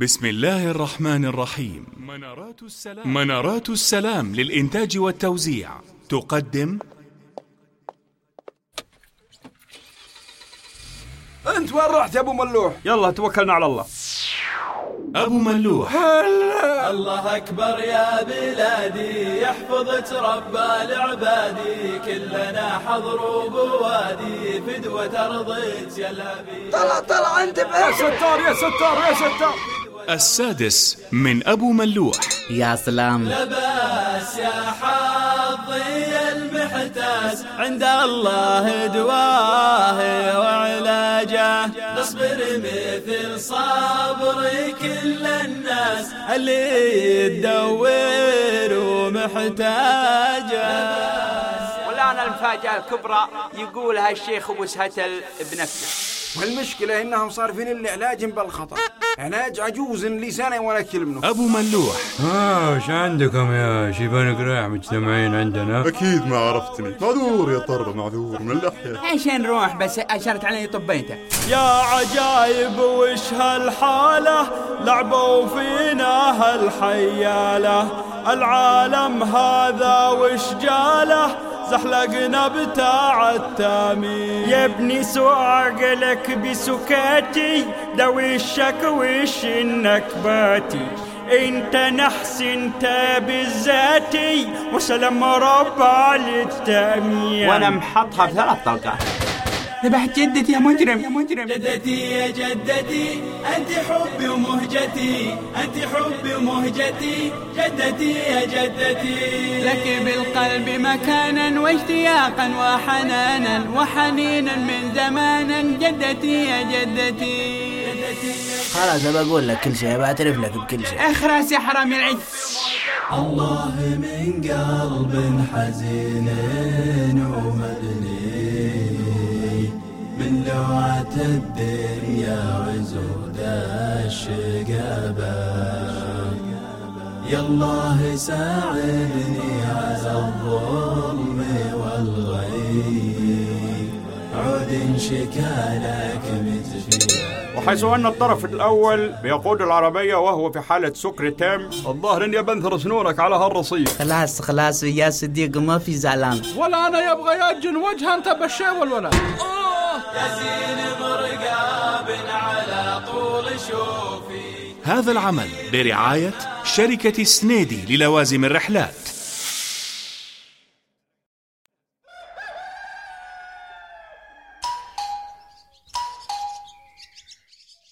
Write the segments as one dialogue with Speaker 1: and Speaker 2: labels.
Speaker 1: بسم الله الرحمن الرحيم. منارات السلام. منارات السلام للإنتاج والتوزيع. تقدم.
Speaker 2: أنت وين رحت يا أبو ملوح؟
Speaker 3: يلا توكلنا على الله.
Speaker 1: أبو ملوح.
Speaker 4: الله أكبر يا بلادي يحفظ تربى لعبادي كلنا حضر بوادي فدوة أرضك يا
Speaker 2: طلع طلع أنت
Speaker 3: يا
Speaker 2: بأس
Speaker 3: ستار يا ستار يا ستار.
Speaker 1: السادس من أبو ملوح.
Speaker 5: يا سلام.
Speaker 4: لباس يا حظي المحتاس. عند الله دواه وعلاجه. نصبر مثل صبر كل الناس. اللي تدور ومحتاجه.
Speaker 6: والآن المفاجأة الكبرى يقولها الشيخ أبو سهتل بنفسه.
Speaker 2: والمشكلة إنهم صارفين العلاج بالخطأ. علاج عجوز لسانه ولا كلمة.
Speaker 1: أبو ملوح.
Speaker 7: آه وش عندكم يا شيبان قراع مجتمعين عندنا؟
Speaker 8: أكيد ما عرفتني. معذور يا طربة معذور من اللحية
Speaker 6: إيش نروح بس أشرت علي طبيته
Speaker 4: يا عجايب وش هالحالة؟ لعبوا فينا هالحيالة. العالم هذا وش جاله؟ زحلقنا بتاع التامين يا ابني سوء عقلك بسكاتي ده وشك وش النكباتي إنت نحس إنت بالذاتي وسلام ربع للتأمين
Speaker 6: وأنا محطها بثلاث طلقات. ذبحت جدتي يا مجرم. يا مجرم.
Speaker 4: جدتي يا جدتي أنت حبي ومهجتي أنت حبي ومهجتي جدتي يا جدتي.
Speaker 6: لك بالقلب مكانا واشتياقا وحنانا وحنينا من زمانا جدتي يا جدتي.
Speaker 5: خلاص بقول لك كل شيء بعترف لك بكل شيء.
Speaker 6: اخرس يا حرامي العج
Speaker 4: الله من قلب حزين لوعة الدنيا وزود الشقابة يا الله ساعدني على الظلم والغي عود شكالك
Speaker 3: وحيث أن الطرف الأول بيقود العربية وهو في حالة سكر تام الظاهر إني بنثر سنونك على هالرصيف
Speaker 5: خلاص خلاص يا صديق ما في زعلان.
Speaker 9: ولا أنا يبغى يأجن وجهه أنت بالشيء والولد
Speaker 4: يزين مرقاب على طول شوفي.
Speaker 1: هذا العمل برعاية شركة سنيدي للوازم الرحلات.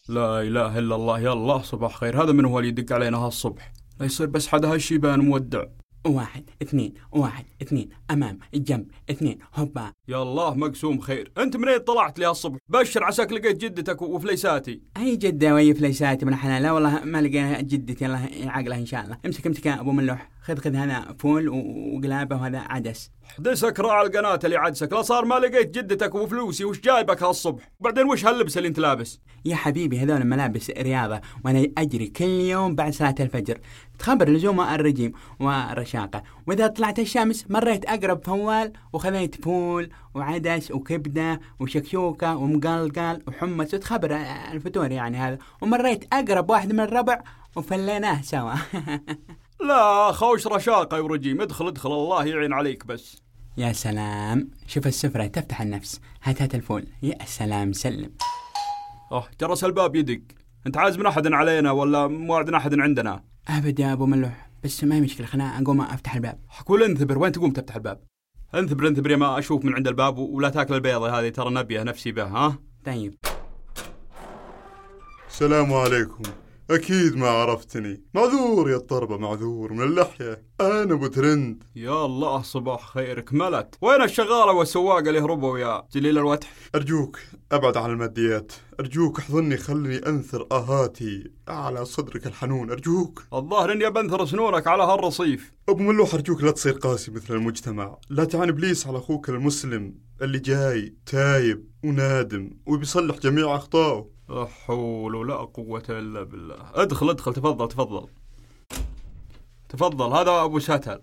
Speaker 3: لا إله إلا الله. يا الله صباح خير. هذا من هو اللي يدق علينا هالصبح؟ لا يصير بس حدا هالشيبان مودع.
Speaker 6: واحد اثنين واحد اثنين أمام الجنب اثنين هوبا.
Speaker 3: يا الله مقسوم خير. أنت منين طلعت لي هالصبح بشر عساك لقيت جدتك وفليساتي.
Speaker 6: أي جدة وي فليساتي؟ من حلال لا والله ما لقينا جدتي. الله يعقلها إن شاء الله. امسك امسك يا أبو ملوح. خذ خذ هذا فول وقلابة وهذا عدس.
Speaker 3: حدسك راعي القناة اللي عدسك لا صار ما لقيت جدتك وفلوسي وش جايبك هالصبح؟ وبعدين وش هاللبس اللي انت لابس؟
Speaker 6: يا حبيبي هذول ملابس رياضة وأنا أجري كل يوم بعد صلاة الفجر. تخبر لزوم الرجيم والرشاقة. وإذا طلعت الشمس مريت أقرب فوال وخذيت فول وعدس وكبدة وشكشوكة ومقلقل وحمص وتخبر الفطور يعني هذا. ومريت أقرب واحد من الربع وفليناها سوا.
Speaker 3: لا خوش رشاقة يا ورجيم ادخل ادخل. الله يعين عليك بس.
Speaker 6: يا سلام. شوف السفرة تفتح النفس. هات هات الفول يا سلام سلم.
Speaker 3: آه جرس الباب يدق أنت عايز من أحد علينا ولا موعدنا أحد عندنا؟
Speaker 6: أبد يا أبو ملوح. بس ما هي مشكلة خلنا أقوم أفتح الباب.
Speaker 3: حقول انثبر. وين تقوم تفتح الباب؟ انثبر انثبر يا ما أشوف من عند الباب ولا تاكل البيضة هذه. ترى نبيه نفسي به ها؟
Speaker 6: طيب.
Speaker 8: السلام عليكم. أكيد ما عرفتني. معذور يا طربة معذور من اللحية. أنا أبو ترند.
Speaker 3: يا الله صباح خيرك. ملت. وين الشغالة والسواق اللي هربوا يا جليل الوتح.
Speaker 8: أرجوك أبعد عن الماديات. أرجوك أحضني خلني أنثر آهاتي. على صدرك الحنون. أرجوك.
Speaker 3: الظاهر إني بنثر سنونك على هالرصيف.
Speaker 8: أبو ملوح أرجوك لا تصير قاسي مثل المجتمع. لا تعان إبليس على أخوك المسلم. اللي جاي تايب ونادم وبيصلح جميع أخطائه.
Speaker 3: لا حول ولا قوة إلا بالله. ادخل ادخل تفضل تفضل. تفضل هذا أبو شتل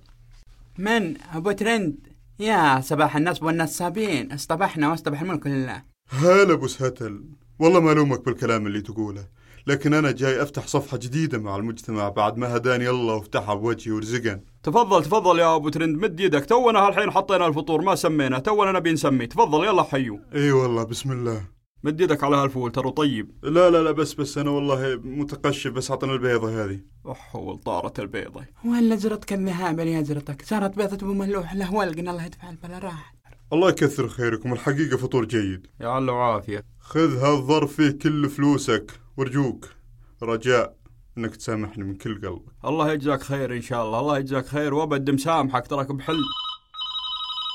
Speaker 6: من؟ أبو ترند. يا صباح النصب والنصابين اصطبحنا واصطبح الملك لله.
Speaker 8: هلا أبو سهتل والله ما ألومك بالكلام اللي تقوله. لكن أنا جاي أفتح صفحة جديدة مع المجتمع بعد ما هداني الله وفتحها بوجهي ورزقني.
Speaker 3: تفضل تفضل يا أبو ترند. مد يدك. تونا هالحين حطينا الفطور. ما سمينا. تونا نبي نسميه تفضل يلا حيو.
Speaker 8: إي والله بسم الله.
Speaker 3: مد يدك على هالفول ترى طيب.
Speaker 8: لا لا لا بس بس أنا والله متقشف بس أعطنا البيضة هذه.
Speaker 3: احول طارت البيضة.
Speaker 6: ولا زرتك الذهاب يا زرتك صارت بيضة أبو ملوح له ولقنا الله يدفع البلا راح.
Speaker 8: الله يكثر خيركم الحقيقة فطور جيد.
Speaker 3: يا علا وعافية.
Speaker 8: خذ هالظرف فيه كل فلوسك وارجوك رجاء إنك تسامحني من كل قلبك.
Speaker 3: الله يجزاك خير إن شاء الله الله يجزاك خير وأبد مسامحك تراك بحل.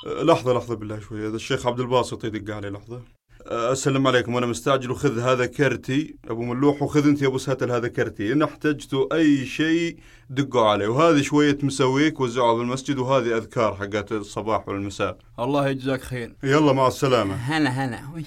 Speaker 8: أه، لحظة لحظة بالله شوي هذا الشيخ عبد الباسط يدق علي لحظة. أسلم عليكم. وأنا مستعجل وخذ هذا كرتي. أبو ملوح وخذ أنت يا أبو ساتل هذا كرتي. إن احتجتوا أي شيء دقوا عليه. وهذه شوية مسويك وزعوها بالمسجد وهذه أذكار حقت الصباح والمساء.
Speaker 3: الله يجزاك خير.
Speaker 8: يلا مع السلامة.
Speaker 6: هلا هلا. وش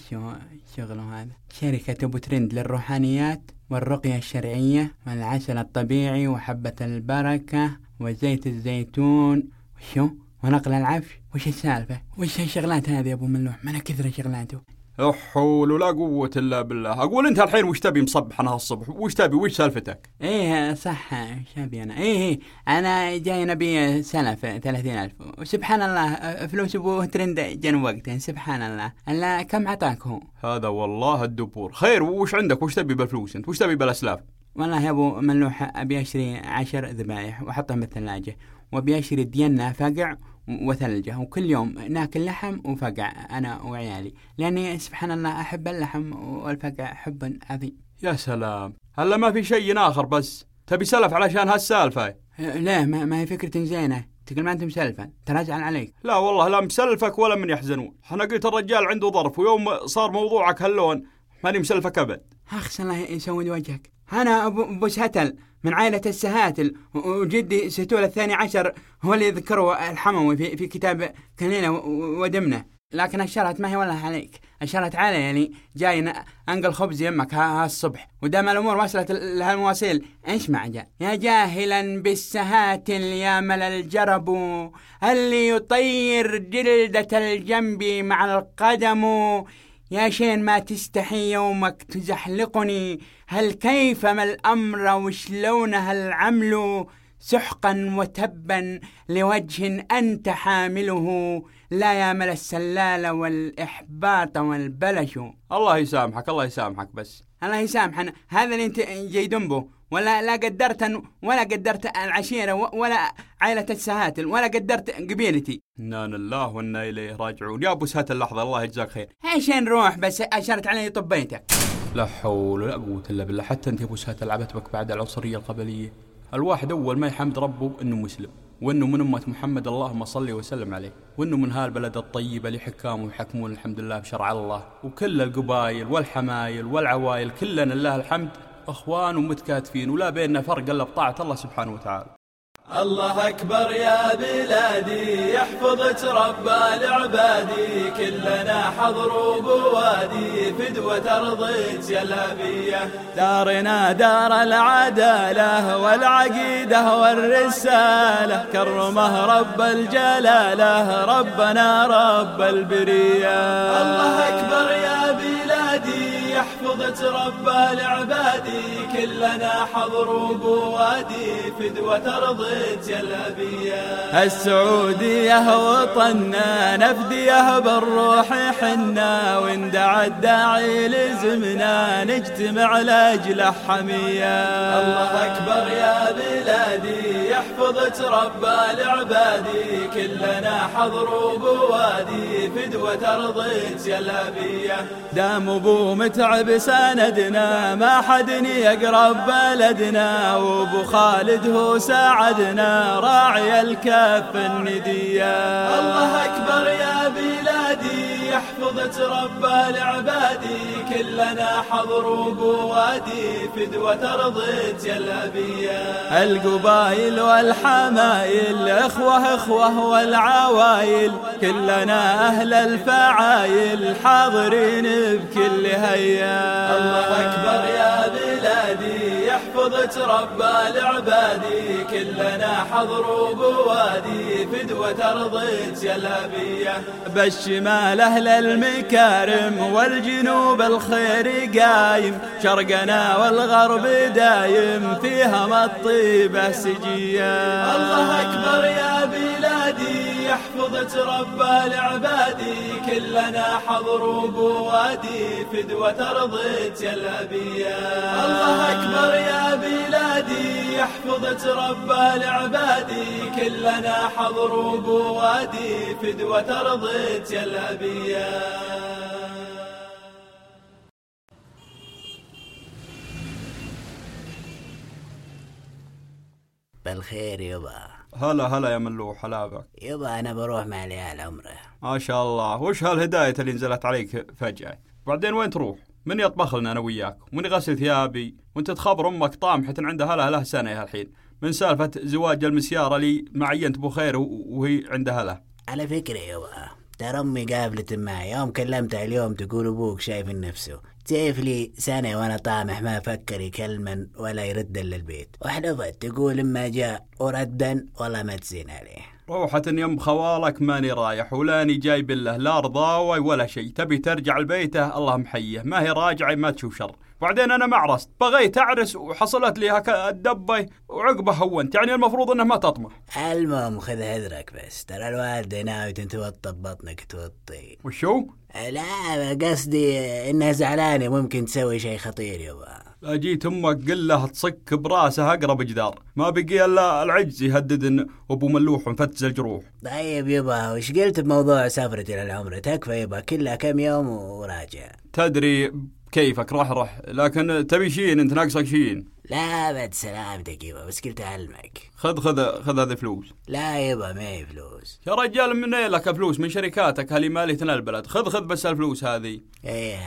Speaker 6: شغله هذا؟ شركة أبو ترند للروحانيات والرقية الشرعية والعسل الطبيعي وحبة البركة وزيت الزيتون. وشو ونقل العفش. وش السالفة؟ وش الشغلات هذه يا أبو ملوح؟ ما أنا كثر شغلاته؟
Speaker 3: احول ولا قوة إلا بالله. أقول أنت الحين وش تبي مصبح أنا هالصبح؟ وش تبي؟ وش سالفتك؟
Speaker 6: إيه صح شابي أنا. إيه إيه. أنا جاي نبي سلف ثلاثين ألف. وسبحان الله فلوس ابو ترند جن وقته سبحان الله. ألا كم عطاك هو؟
Speaker 3: هذا والله الدبور. خير وش عندك؟ وش تبي بالفلوس أنت؟ وش تبي بالأسلاف؟
Speaker 6: والله يا أبو ملوح أبي أشتري عشر ذبايح وأحطهم بالثلاجة. وأبي أشتري دينا فقع وثلجة وكل يوم ناكل لحم وفقع أنا وعيالي. لأني سبحان الله أحب اللحم والفقع حبا عظيم
Speaker 3: يا سلام. هلا ما في شيء آخر بس؟ تبي سلف علشان هالسالفة؟
Speaker 6: لا ما, ما هي فكرة زينة. تقول ما أنت مسلفا ترى ازعل عليك.
Speaker 3: لا والله لا مسلفك ولا من يحزنون. أنا قلت الرجال عنده ظرف ويوم صار موضوعك هاللون ماني مسلفك أبد.
Speaker 6: اخس الله يسود وجهك. أنا أبو أبو سهتل من عائلة السهاتل وجدي ستول الثاني عشر هو اللي ذكره الحموي في, في كتاب كليلة ودمنة. لكن الشرط ما هي ولا عليك. الشرط علي يعني جاي أنقل خبز يمك ها, ها الصبح. ودام الأمور وصلت لهالمواصيل إيش مع جا يا جاهلا بالسهاتل يا مل الجرب اللي يطير جلدة الجنب مع القدم يا شين ما تستحي يومك تزحلقني. هل كيف ما الأمر وشلون هالعمل سحقا وتبا لوجه أنت حامله. لا يا مل السلال والإحباط والبلش.
Speaker 3: الله يسامحك الله يسامحك بس.
Speaker 6: الله يسامحنا. هذا اللي انت جاي به ولا لا قدرت ولا قدرت العشيرة ولا عائلة السهاتل. ولا قدرت قبيلتي.
Speaker 3: إنا لله وإنا إليه راجعون. يا أبو سهات اللحظة الله يجزاك خير.
Speaker 6: إيش نروح بس أشرت علي طبيتك.
Speaker 3: لا حول ولا قوة إلا بالله. حتى أنت يا أبو سهات لعبت بك بعد العنصرية القبلية. الواحد أول ما يحمد ربه إنه مسلم. وإنه من أمة محمد اللهم صل وسلم عليه. وإنه من هالبلد الطيبة اللي حكامه يحكمون الحمد لله بشرع الله. وكل القبايل والحمايل والعوائل كلنا لله الحمد. إخوان ومتكاتفين ولا بيننا فرق إلا بطاعة الله سبحانه وتعالى.
Speaker 4: الله أكبر يا بلادي يحفظ تربى لعبادي كلنا حضر وبوادي فدوة أرضك يا الأبية دارنا دار العدالة والعقيدة والرسالة. كرمه رب الجلالة ربنا رب البرية. الله أكبر يا بلادي. يحفظ تربى لعبادي كلنا حضر وبوادي فدوة أرضك يا الأبية. السعودية وطنا نفدية بالروح حنا وإن دعا الداعي لزمنا نجتمع لأجل حمية. الله أكبر يا بلادي يحفظ تربى لعبادي كلنا حضر وبوادي فدوة أرضك يا الأبية. دام أبو متعب سندنا ما حد يقرب بلدنا وأبو خالد هو ساعدنا راعي الكف الندية. الله أكبر يا بلادي. يحفظ تربى لعبادي كلنا حضر وبوادي فدوة أرضك يا الأبية القبايل والحمايل إخوة إخوة والعوايل كلنا أهل الفعايل حاضرين بكل هيا. الله أكبر يا بلادي. يحفظ تربى العبادي كلنا حضر وبوادي فدوة أرض سلابية بالشمال أهل المكارم والجنوب الخير قايم شرقنا والغرب دايم فيها الطيبة سجية الله أكبر يا بلادي يحفظ تربى العبادي كلنا حضر وبوادي فدوة أرض تلابية الله أكبر يا بلادي يحفظ تربى العبادي كلنا حضر وبوادي فدوة أرض تلابية
Speaker 5: بالخير يبا
Speaker 3: هلا هلا يا ملوح هلا بك
Speaker 5: يبا أنا بروح مع العيال عمرة.
Speaker 3: ما شاء الله. وش هالهداية اللي نزلت عليك فجأة؟ بعدين وين تروح؟ من يطبخ لنا أنا وياك؟ ومن يغسل ثيابي؟ وأنت تخبر أمك طامحة عندها لها له سنة الحين من سالفة زواج المسيارة لي معينت بخير وهي عندها له.
Speaker 5: على فكرة يبا ترى أمي قابلت معي. يوم كلمتها اليوم تقول أبوك شايف نفسه تعرف لي سنة وأنا طامح ما فكر يكلمن ولا يرد للبيت؟ وحلفت تقول إما جاء وردا والله ما تزين عليه.
Speaker 3: روحة يم خوالك ماني رايح ولاني جايب له لا رضاوي ولا شيء. تبي ترجع لبيته؟ الله محيه ما هي راجعة ما تشوف شر. بعدين أنا ما عرست. بغيت أعرس وحصلت لي هكا الدبة وعقبه هونت. يعني المفروض إنه ما تطمح.
Speaker 5: المهم خذ هذرك بس. ترى الوالدة ناوي تتوطى ببطنك توطي.
Speaker 3: وشو؟
Speaker 5: لا قصدي إنها زعلانة ممكن تسوي شيء خطير يبا
Speaker 3: لا جيت أمك قل له تصك براسه أقرب جدار. ما بقي إلا العجز يهدد إن أبو ملوح مفتز الجروح.
Speaker 5: طيب يبا وش قلت بموضوع سفرتي للعمرة تكفى يبا كلها كم يوم وراجع.
Speaker 3: تدري كيفك؟ راح راح. لكن تبي شين انت ناقصك شين
Speaker 5: لا بعد سلامتك يبا بس قلت أعلمك.
Speaker 3: خذ خذ خذ هذه فلوس.
Speaker 5: لا يبا ما هي فلوس.
Speaker 3: يا رجال من لك فلوس؟ من شركاتك هذه مالية البلد. خذ خذ بس الفلوس هذه.
Speaker 5: إيه.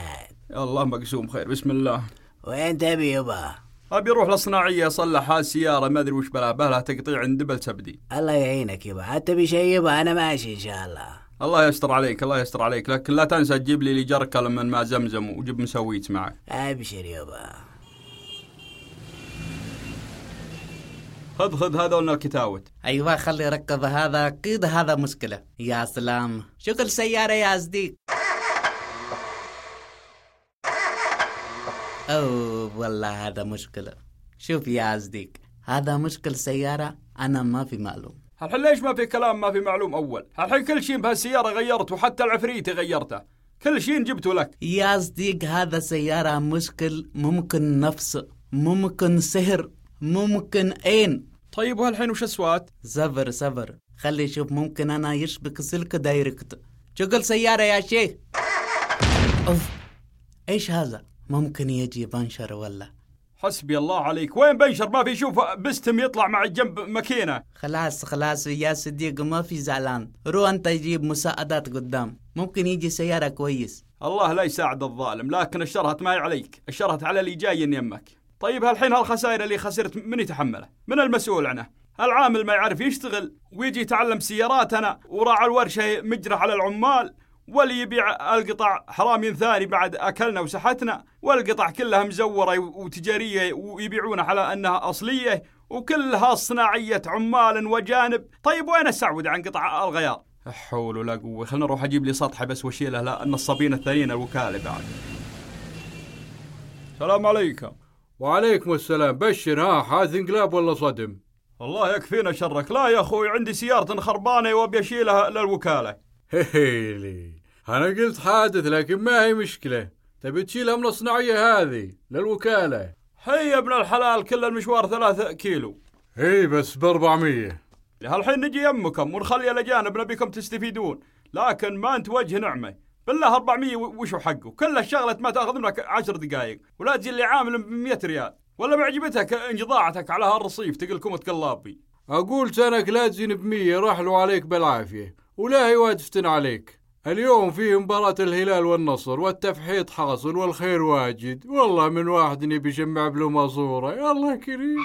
Speaker 3: الله مقسوم خير. بسم الله.
Speaker 5: وين تبي يبا
Speaker 3: أبي أروح للصناعية اصلح هالسياره ما أدري وش بلا بلا تقطيع عند دبل سبدي.
Speaker 5: الله يعينك يبا تبي شيء يبا أنا ماشي إن شاء الله.
Speaker 3: الله يستر عليك الله يستر عليك. لكن لا تنسى تجيب لي لي جركة من ماء زمزم وجيب مسويت معك.
Speaker 5: ابشر يبا
Speaker 3: خذ خذ هذا ولنا الكتاوت
Speaker 6: أيوه خلي ركب هذا أكيد هذا مشكلة. يا سلام. شغل سيارة يا صديق. أوه والله هذا مشكلة. شوف يا صديق هذا مشكل سيارة أنا ما في معلوم
Speaker 3: الحين ليش ما في كلام ما في معلوم أول؟ الحين كل شيء بهالسيارة غيرت وحتى العفريت غيرته. كل شيء جبته لك.
Speaker 6: يا صديق هذا سيارة مشكل ممكن نفس ممكن سهر ممكن عين.
Speaker 3: طيب وهالحين وش اسوات
Speaker 6: صبر صبر خلي شوف ممكن أنا يشبك سلك دايركت. شغل سيارة يا شيخ؟ أوف. إيش هذا؟ ممكن يجي بنشر ولا؟
Speaker 3: حسبي الله عليك. وين بنشر؟ ما في شوف بستم يطلع مع الجنب ماكينة.
Speaker 6: خلاص خلاص يا صديق ما في زعلان. روح أنت يجيب مساعدات قدام. ممكن يجي سيارة كويس.
Speaker 3: الله لا يساعد الظالم لكن الشرهت ما عليك. الشرهت على اللي جاي يمك. طيب هالحين هالخسائر اللي خسرت من يتحمله؟ من المسؤول عنه؟ العامل ما يعرف يشتغل ويجي يتعلم سيارات أنا وراعى الورشة مجرح على العمال. واللي يبيع القطع حرامي ثاني بعد أكلنا وسحتنا والقطع كلها مزورة وتجارية ويبيعونها على أنها أصلية وكلها صناعية عمال وجانب. طيب وين اسعود عن قطع الغيار؟ حول ولا قوة. خلنا نروح أجيب لي سطحة بس واشيلها لا النصابين الثانيين الوكالة بعد. السلام عليكم.
Speaker 7: وعليكم السلام. بشر ها حاز انقلاب ولا صدم؟
Speaker 3: الله يكفينا شرك. لا يا أخوي عندي سيارة خربانة وأبي أشيلها للوكالة.
Speaker 7: هيلي أنا قلت حادث لكن ما هي مشكلة. تبي تشيلها من الصناعية هذه للوكالة.
Speaker 3: هي يا ابن الحلال كل المشوار ثلاثة كيلو.
Speaker 7: إي بس ب 400
Speaker 3: هالحين نجي يمكم ونخلي الأجانب نبيكم تستفيدون. لكن ما أنت وجه نعمة. بالله 400 وشو حقه؟ كل الشغلة ما تأخذ منك 10 دقائق ولا تجي اللي عامل ب 100 ريال. ولا معجبتك انقضاعتك على هالرصيف تقول كم تقلابي.
Speaker 7: أقول سنك لا تزين بمية راح له عليك بالعافية. ولا هي واجفتن عليك. اليوم فيه مباراة الهلال والنصر والتفحيط حاصل والخير واجد. والله من واحد نبي يجمع بله ماسورة يا الله كريم.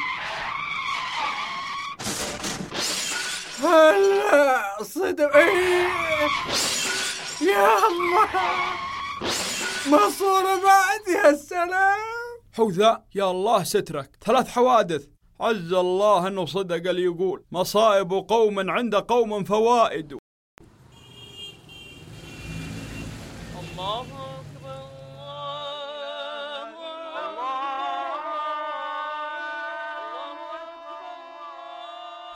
Speaker 7: هلا صدق. إيه. يا الله ماسورة بعد يا سلام.
Speaker 10: حوثاء يا الله سترك. ثلاث حوادث. عز الله إنه صدق اللي يقول. مصائب قوم عند قوم فوائد.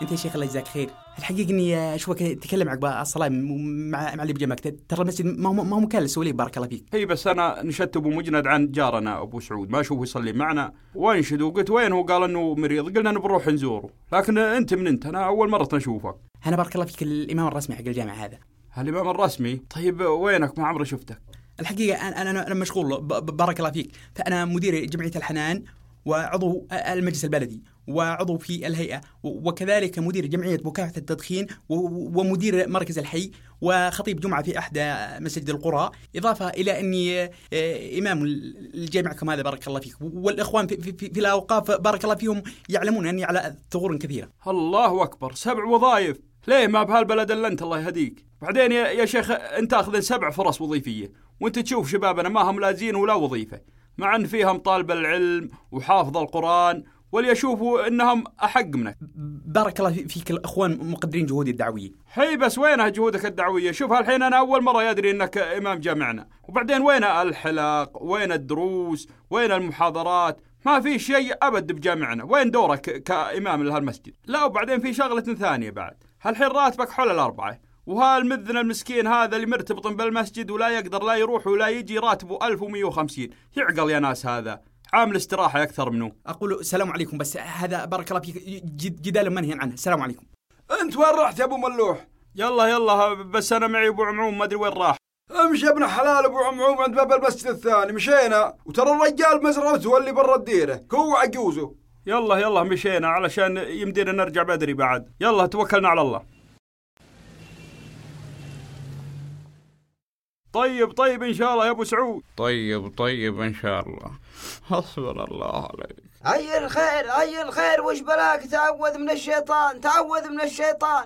Speaker 6: انت يا شيخ الله يجزاك خير. الحقيقة إني اشوفك تتكلم عقب الصلاة مع مع اللي بجنبك ترى المسجد ما هو ما هو مكلس ولي بارك الله فيك.
Speaker 3: هي بس أنا نشدت أبو مجند عن جارنا أبو سعود. ما اشوفه يصلي معنا. وانشد وقلت وين هو قال إنه مريض. قلنا نروح نزوره. لكن أنت من أنت. أنا أول مرة اشوفك
Speaker 6: أنا بارك الله فيك الإمام الرسمي حق الجامع هذا.
Speaker 3: الإمام الرسمي؟ طيب وينك؟ ما عمري شفتك.
Speaker 6: الحقيقة أنا أنا مشغول. بارك الله فيك. فأنا مدير جمعية الحنان. وعضو المجلس البلدي وعضو في الهيئة و- وكذلك مدير جمعية مكافحة التدخين ومدير مركز الحي وخطيب جمعة في إحدى مساجد القرى. إضافة إلى أني آه، إمام الجامع هذا بارك الله فيك. والإخوان في, في, في, الأوقاف بارك الله فيهم يعلمون أني على ثغور كثيرة.
Speaker 3: الله أكبر. سبع وظائف. ليه ما بهالبلد إلا أنت الله يهديك. بعدين يا, شيخ أنت اخذ سبع فرص وظيفية. وأنت تشوف شبابنا ما هم لازين ولا وظيفة. مع أن فيهم طالب العلم وحافظ القرآن وليشوفوا إنهم أحق منك
Speaker 6: بارك الله في- فيك الأخوان مقدرين جهودي الدعوية.
Speaker 3: هي بس وينها جهودك الدعوية؟ شوف الحين أنا أول مرة يدري إنك إمام جامعنا. وبعدين وين الحلق وين الدروس؟ وين المحاضرات؟ ما في شيء أبد بجامعنا. وين دورك كإمام لهالمسجد؟ لا وبعدين في شغلة ثانية بعد. هالحين راتبك حول الأربعة. وهالمذن المسكين هذا اللي مرتبط بالمسجد ولا يقدر لا يروح ولا يجي راتبه 1150 يعقل يا ناس هذا. عامل استراحة أكثر منه.
Speaker 6: أقول السلام عليكم بس هذا بارك الله فيك جد- جدال منهي عنه. السلام عليكم.
Speaker 2: أنت وين رحت يا أبو ملوح؟
Speaker 3: يلا يلا بس أنا معي أبو عموم ما أدري وين راح.
Speaker 2: امشي يا ابن حلال أبو عمعوم عند باب المسجد الثاني. مشينا. وترى الرجال مزرعته اللي برا الديرة هو عجوزه.
Speaker 3: يلا يلا مشينا علشان يمدينا نرجع بدري بعد. يلا توكلنا على الله. طيب طيب إن شاء الله يا أبو سعود.
Speaker 8: طيب طيب إن شاء الله. حسبنا الله عليك.
Speaker 11: أي الخير أي الخير وش بلاك؟ تعوذ من الشيطان تعوذ من الشيطان.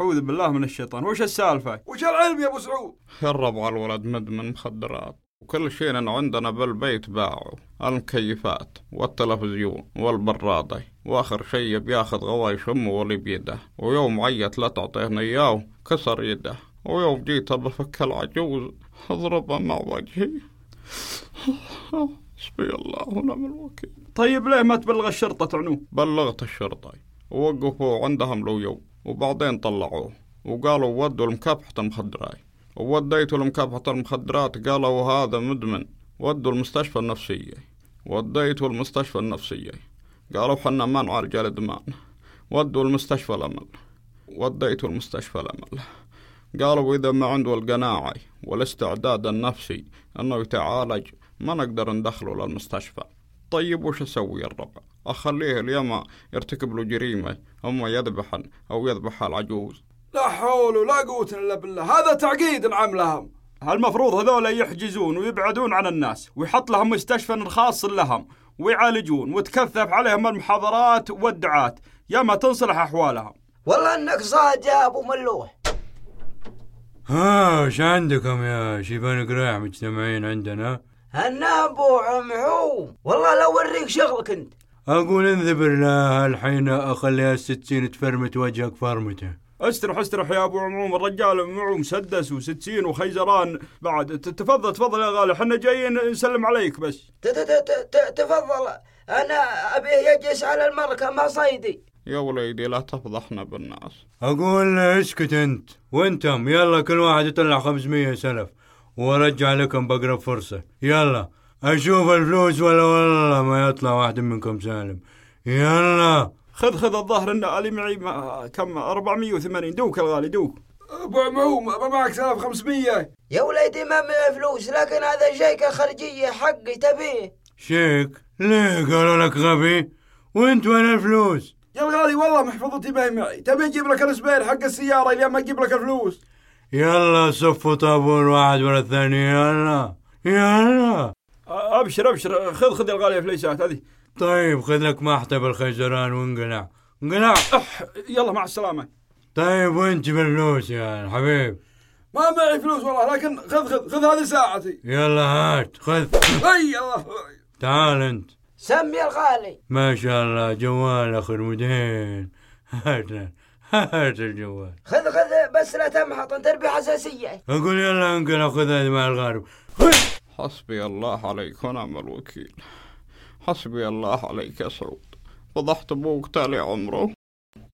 Speaker 3: أعوذ بالله من الشيطان. وش السالفة؟
Speaker 2: وش العلم يا أبو سعود؟
Speaker 8: هرب على الولد مدمن مخدرات. وكل شيء عندنا بالبيت باعوا. المكيفات والتلفزيون والبرادة. وآخر شيء بياخذ غوايش أمه واللي بيده. ويوم عيت لا تعطينا إياه كسر يده. ويوم جيت بفك العجوز اضربه مع وجهي. حسبي الله ونعم الوكيل.
Speaker 3: طيب ليه ما تبلغ الشرطة تعنوه
Speaker 8: بلغت الشرطة. ووقفوا عندهم له يوم. وبعدين طلعوه. وقالوا ودوا لمكافحة المخدرات. ووديتوا لمكافحة المخدرات قالوا هذا مدمن. ودوا المستشفى النفسية. وديتوا المستشفى النفسية. قالوا حنا ما نعالج الإدمان. ودوا المستشفى الأمل. وديتوا المستشفى الأمل. قالوا إذا ما عنده القناعة والاستعداد النفسي أنه يتعالج ما نقدر ندخله للمستشفى طيب وش أسوي الربع أخليه اليوم يرتكب له جريمة أما يذبحن أو يذبح العجوز.
Speaker 2: لا حول ولا قوة إلا بالله. هذا تعقيد العم لهم.
Speaker 3: المفروض هذول يحجزون ويبعدون عن الناس ويحط لهم مستشفى خاص لهم ويعالجون وتكثف عليهم المحاضرات والدعاة يا ما تصلح أحوالهم.
Speaker 11: والله إنك صاد يا ابو ملوح
Speaker 7: ها إيش عندكم يا شيبان قراع مجتمعين عندنا؟
Speaker 11: هنا ابو عمعوم والله لو أوريك شغلك أنت.
Speaker 7: أقول انذبر لها الحين اخليها الستين تفرمت وجهك فرمته
Speaker 3: استرح استرح يا أبو عموم الرجال معه مسدس وستين وخيزران. بعد تفضل تفضل يا غالي. إحنا جايين نسلم عليك بس.
Speaker 11: ت- ت- ت- ت- تفضل. أنا ابيه يجلس على المركه ما صيدي.
Speaker 8: يا وليدي لا تفضحنا بالناس.
Speaker 7: أقول اسكت أنت وأنتم يلا كل واحد يطلع 500 سلف وأرجع لكم بأقرب فرصة. يلا أشوف الفلوس ولا والله ما يطلع واحد منكم سالم. يلا.
Speaker 3: خذ خذ الظهر إن اللي معي ما كم؟ 480 دوك الغالي دوك
Speaker 2: أبو عمعوم ابى معك 3500
Speaker 11: يا وليدي ما معي فلوس لكن هذا شيء خرجية حقي تبيه.
Speaker 7: شيك؟ ليه قالوا لك غبي؟ وأنت وين الفلوس؟
Speaker 2: يا الغالي والله محفظتي ما هي معي تبي أجيب لك السبير حق السيارة الين ما أجيب لك الفلوس؟
Speaker 7: يلا صفوا طابور واحد ورا الثاني يلا يلا.
Speaker 3: أبشر أبشر. خذ خذ يا الغالي فليسات هذه.
Speaker 7: طيب خذ لك محتب الخيزران وانقلع انقلع
Speaker 3: أح يلا مع السلامة.
Speaker 7: طيب وانت بالفلوس يا الحبيب
Speaker 2: ما معي فلوس والله لكن خذ خذ خذ هذه ساعتي.
Speaker 7: يلا هات خذ.
Speaker 2: أي الله
Speaker 7: تعال انت.
Speaker 11: سمي الغالي
Speaker 7: ما شاء الله جوال اخر مدين هات هات الجوال.
Speaker 11: خذ خذ بس لا تمحط أنت تربي حساسية.
Speaker 7: أقول يلا أنقل خذ هذه مع الغارب.
Speaker 12: حسبي الله عليك ونعم الوكيل. حسبي الله عليك يا سعود. فضحت أبوك تالي عمره.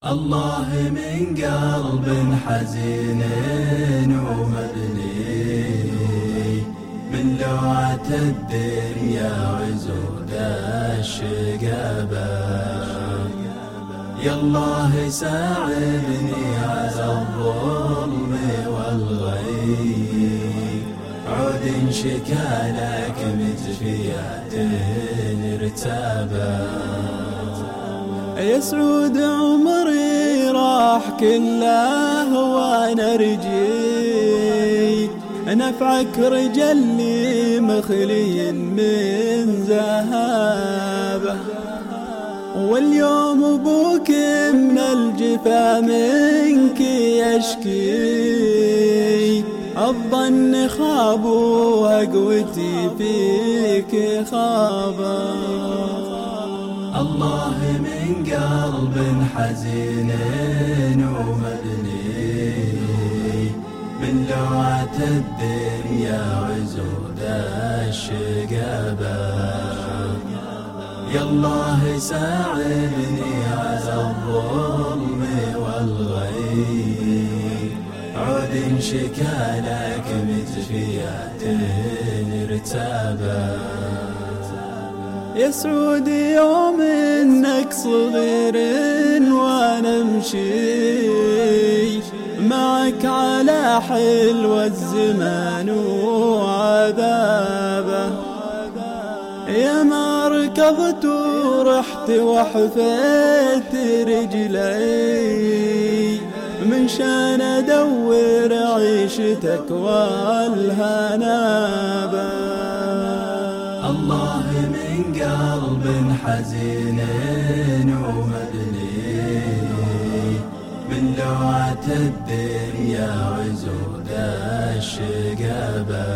Speaker 13: الله من قلب حزين ومبني. من لوعة الدنيا وزود الشقابة يا الله ساعدني على الظلم والغي عود شكالك متفيات ارتابا. يا سعود عمري راح كله وأنا رجي نفعك رجلي مخلي من ذهبه واليوم أبوك من الجفا منك يشكي. الظن خاب وقوتي فيك خابا الله من قلب حزين من لوعة الدنيا وزود الشقابة يا الله ساعدني على الظلم والغي عود شكالك متفيات ارتابت يا سعود يوم إنك صغير وأنا أمشي. معك على حلو الزمان وعذابه. يا ما ركضت ورحت وحفيت رجلي. من شان أدور عيشتك والهنابه. الله من قلب حزين لوعة الدنيا وزود الشقابة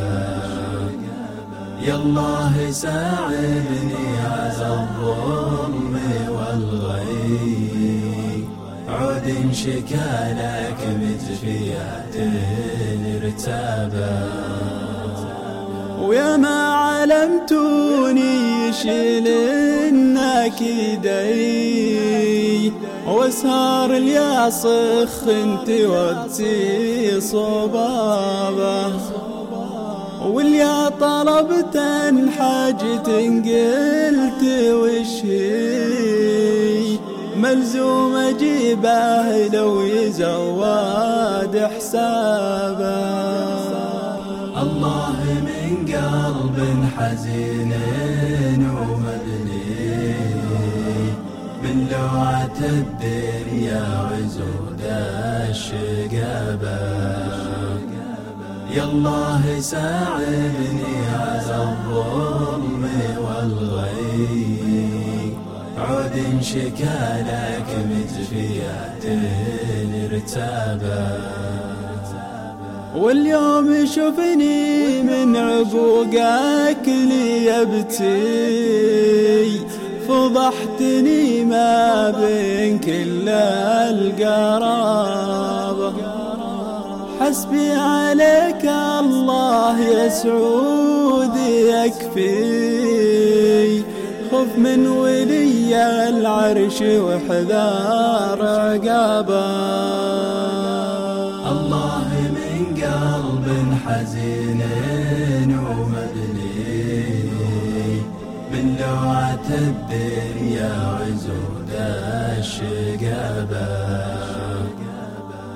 Speaker 13: يا الله ساعدني على الظلم والغي. عود شكالك متفيات ارتابت ويا ما علمتوني يشيل الناكدي واسهار الياسخ انت ودتي صبابة. واليا طلبت حاجة قلت وش هي ملزوم أجيبه لو يزود حسابه. الله من قلب حزين لوعة الدنيا وزود الشقابة يا الله ساعدني على الظلم والغي عود شكالك متفيات ارتابت واليوم شوفني من عبوقك لي يبتي فضحتني ما بين كل القرابة. حسبي عليك الله يا سعودي يكفي. خف من ولي العرش واحذار عقابه. الله من قلب حزين لوعة الدنيا وزود الشقابة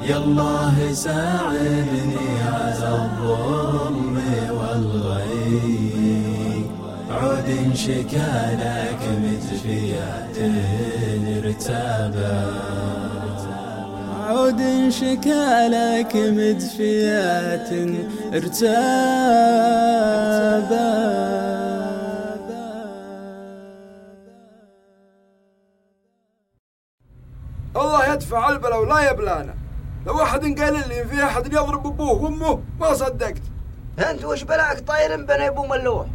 Speaker 13: يا الله ساعدني على الظلم والغي عود شكالك متفيات ارتابت عود شكالك مدفيات ارتابت
Speaker 2: الله يدفع البلا ولا يبلانا. لو احد قال لي في أحد يضرب أبوه وأمه ما صدقت.
Speaker 11: أنت وش بلاك طاير بني أبو ملوح؟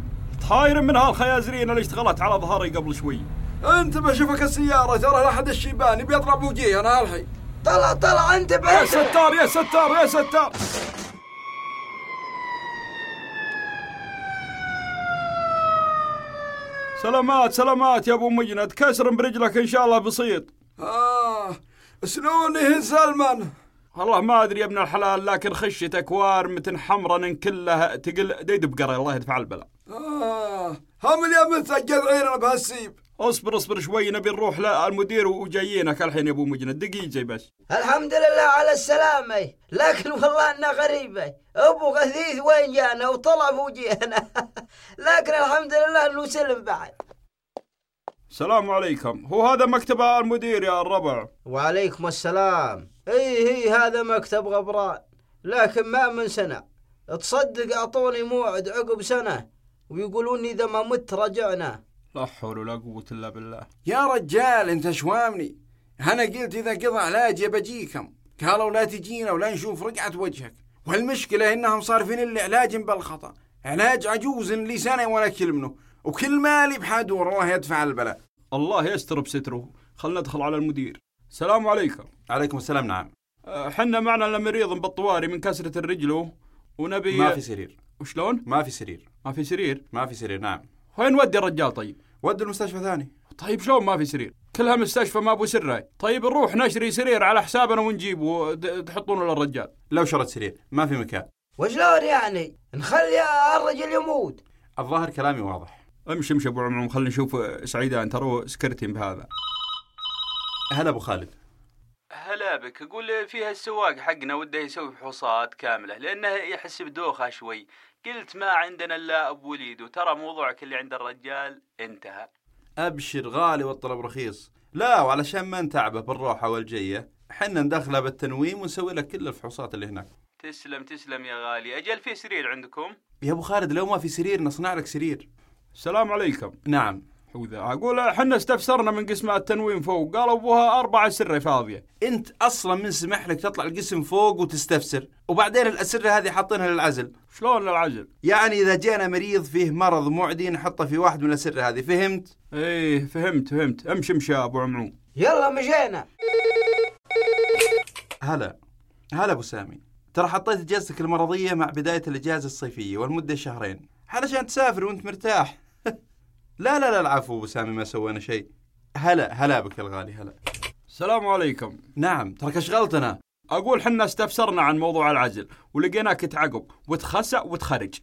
Speaker 3: طاير من هالخيازرين اللي اشتغلت على ظهري قبل شوي.
Speaker 14: أنت بشوفك السيارة ترى لحد الشيباني بيطلع بوجيه أنا الحين
Speaker 11: طلع طلع أنت
Speaker 3: يا ستار يا ستار يا ستار. سلامات سلامات يا أبو مجند. كسر برجلك إن شاء الله بسيط.
Speaker 14: آه شلون سلمان؟
Speaker 3: والله ما أدري يا ابن الحلال لكن خشتك وارمة حمرا كلها تقل ديد بقرة الله يدفع البلاء.
Speaker 14: آه هم اليوم مسجل عيننا بهالسيب.
Speaker 3: اصبر اصبر شوي نبي نروح للمدير وجايينك الحين يا أبو مجند دقيقة بس.
Speaker 11: الحمد لله على السلامة لكن والله انها غريبة أبو غثيث وين جانا؟ وطلع بوجيهنا لكن الحمد لله إنه سلم بعد.
Speaker 3: السلام عليكم. هو هذا مكتب المدير يا الربع.
Speaker 11: وعليكم السلام. إي هي هذا مكتب غبران لكن ما من سنة. تصدق أعطوني موعد عقب سنة؟ ويقولون إذا ما مت رجعنا.
Speaker 3: لا حول ولا قوة إلا بالله.
Speaker 14: يا رجال أنت شوامني؟ أنا قلت إذا قضى علاجي بجيكم قالوا لا تجينا ولا نشوف رقعة وجهك. والمشكلة إنهم صارفين العلاج بالخطأ علاج عجوز لي سنة وأنا كل منه وكل مالي بحدور الله يدفع البلاء.
Speaker 3: الله يستر بستره. خلنا ندخل على المدير. السلام عليكم.
Speaker 2: عليكم السلام نعم.
Speaker 3: أه، حنا معنا المريض بالطواري من كسرة الرجل ونبي
Speaker 2: ما في سرير.
Speaker 3: وشلون؟
Speaker 2: ما في سرير.
Speaker 3: ما في سرير؟
Speaker 2: ما في سرير نعم.
Speaker 3: وين ودي الرجال طيب؟
Speaker 2: ود المستشفى ثاني.
Speaker 3: طيب شلون ما في سرير؟ كلها مستشفى ما أبو سراي طيب نروح نشري سرير على حسابنا ونجيبه تحطونه للرجال.
Speaker 2: لو شرت سرير ما في مكان.
Speaker 11: وشلون يعني؟ نخلي الرجل يموت.
Speaker 2: الظاهر كلامي واضح.
Speaker 3: امشي امشي ابو عمرو خلينا نشوف سعيدان ترى سكرتين بهذا.
Speaker 2: هلا ابو خالد.
Speaker 13: هلا بك. أقول فيها السواق حقنا وده يسوي فحوصات كاملة لأنه يحس بدوخة شوي. قلت ما عندنا إلا أبو وليد وترى موضوعك اللي عند الرجال انتهى.
Speaker 2: أبشر غالي والطلب رخيص. لا وعلشان ما نتعبه بالروحه والجية حنا ندخله بالتنويم ونسوي لك كل الفحوصات اللي هناك.
Speaker 13: تسلم تسلم يا غالي. أجل في سرير عندكم؟
Speaker 2: يا أبو خالد لو ما في سرير نصنع لك سرير.
Speaker 3: السلام عليكم.
Speaker 2: نعم.
Speaker 3: حوذا. أقول إحنا استفسرنا من قسم التنويم فوق. قالوا أبوها أربع سرة فاضية.
Speaker 2: أنت أصلا من سمح لك تطلع القسم فوق وتستفسر وبعدين الأسرة هذه حاطينها للعزل.
Speaker 3: شلون العزل
Speaker 2: يعني إذا جانا مريض فيه مرض معدي نحطه في واحد من الأسرة هذه. فهمت؟
Speaker 3: إيه فهمت فهمت. امشي امشي يا أبو عمعوم
Speaker 11: يلا مشينا
Speaker 2: هلا. هلا أبو سامي. ترى حطيت اجازتك المرضية مع بداية الأجازة الصيفية والمدة شهرين. علشان تسافر وانت مرتاح. لا لا لا العفو أبو سامي ما سوينا شيء. هلا هلا بك الغالي هلا.
Speaker 3: السلام عليكم.
Speaker 2: نعم ترك أشغلتنا.
Speaker 3: أقول حنا استفسرنا عن موضوع العزل ولقيناك تعقب وتخسأ وتخرج.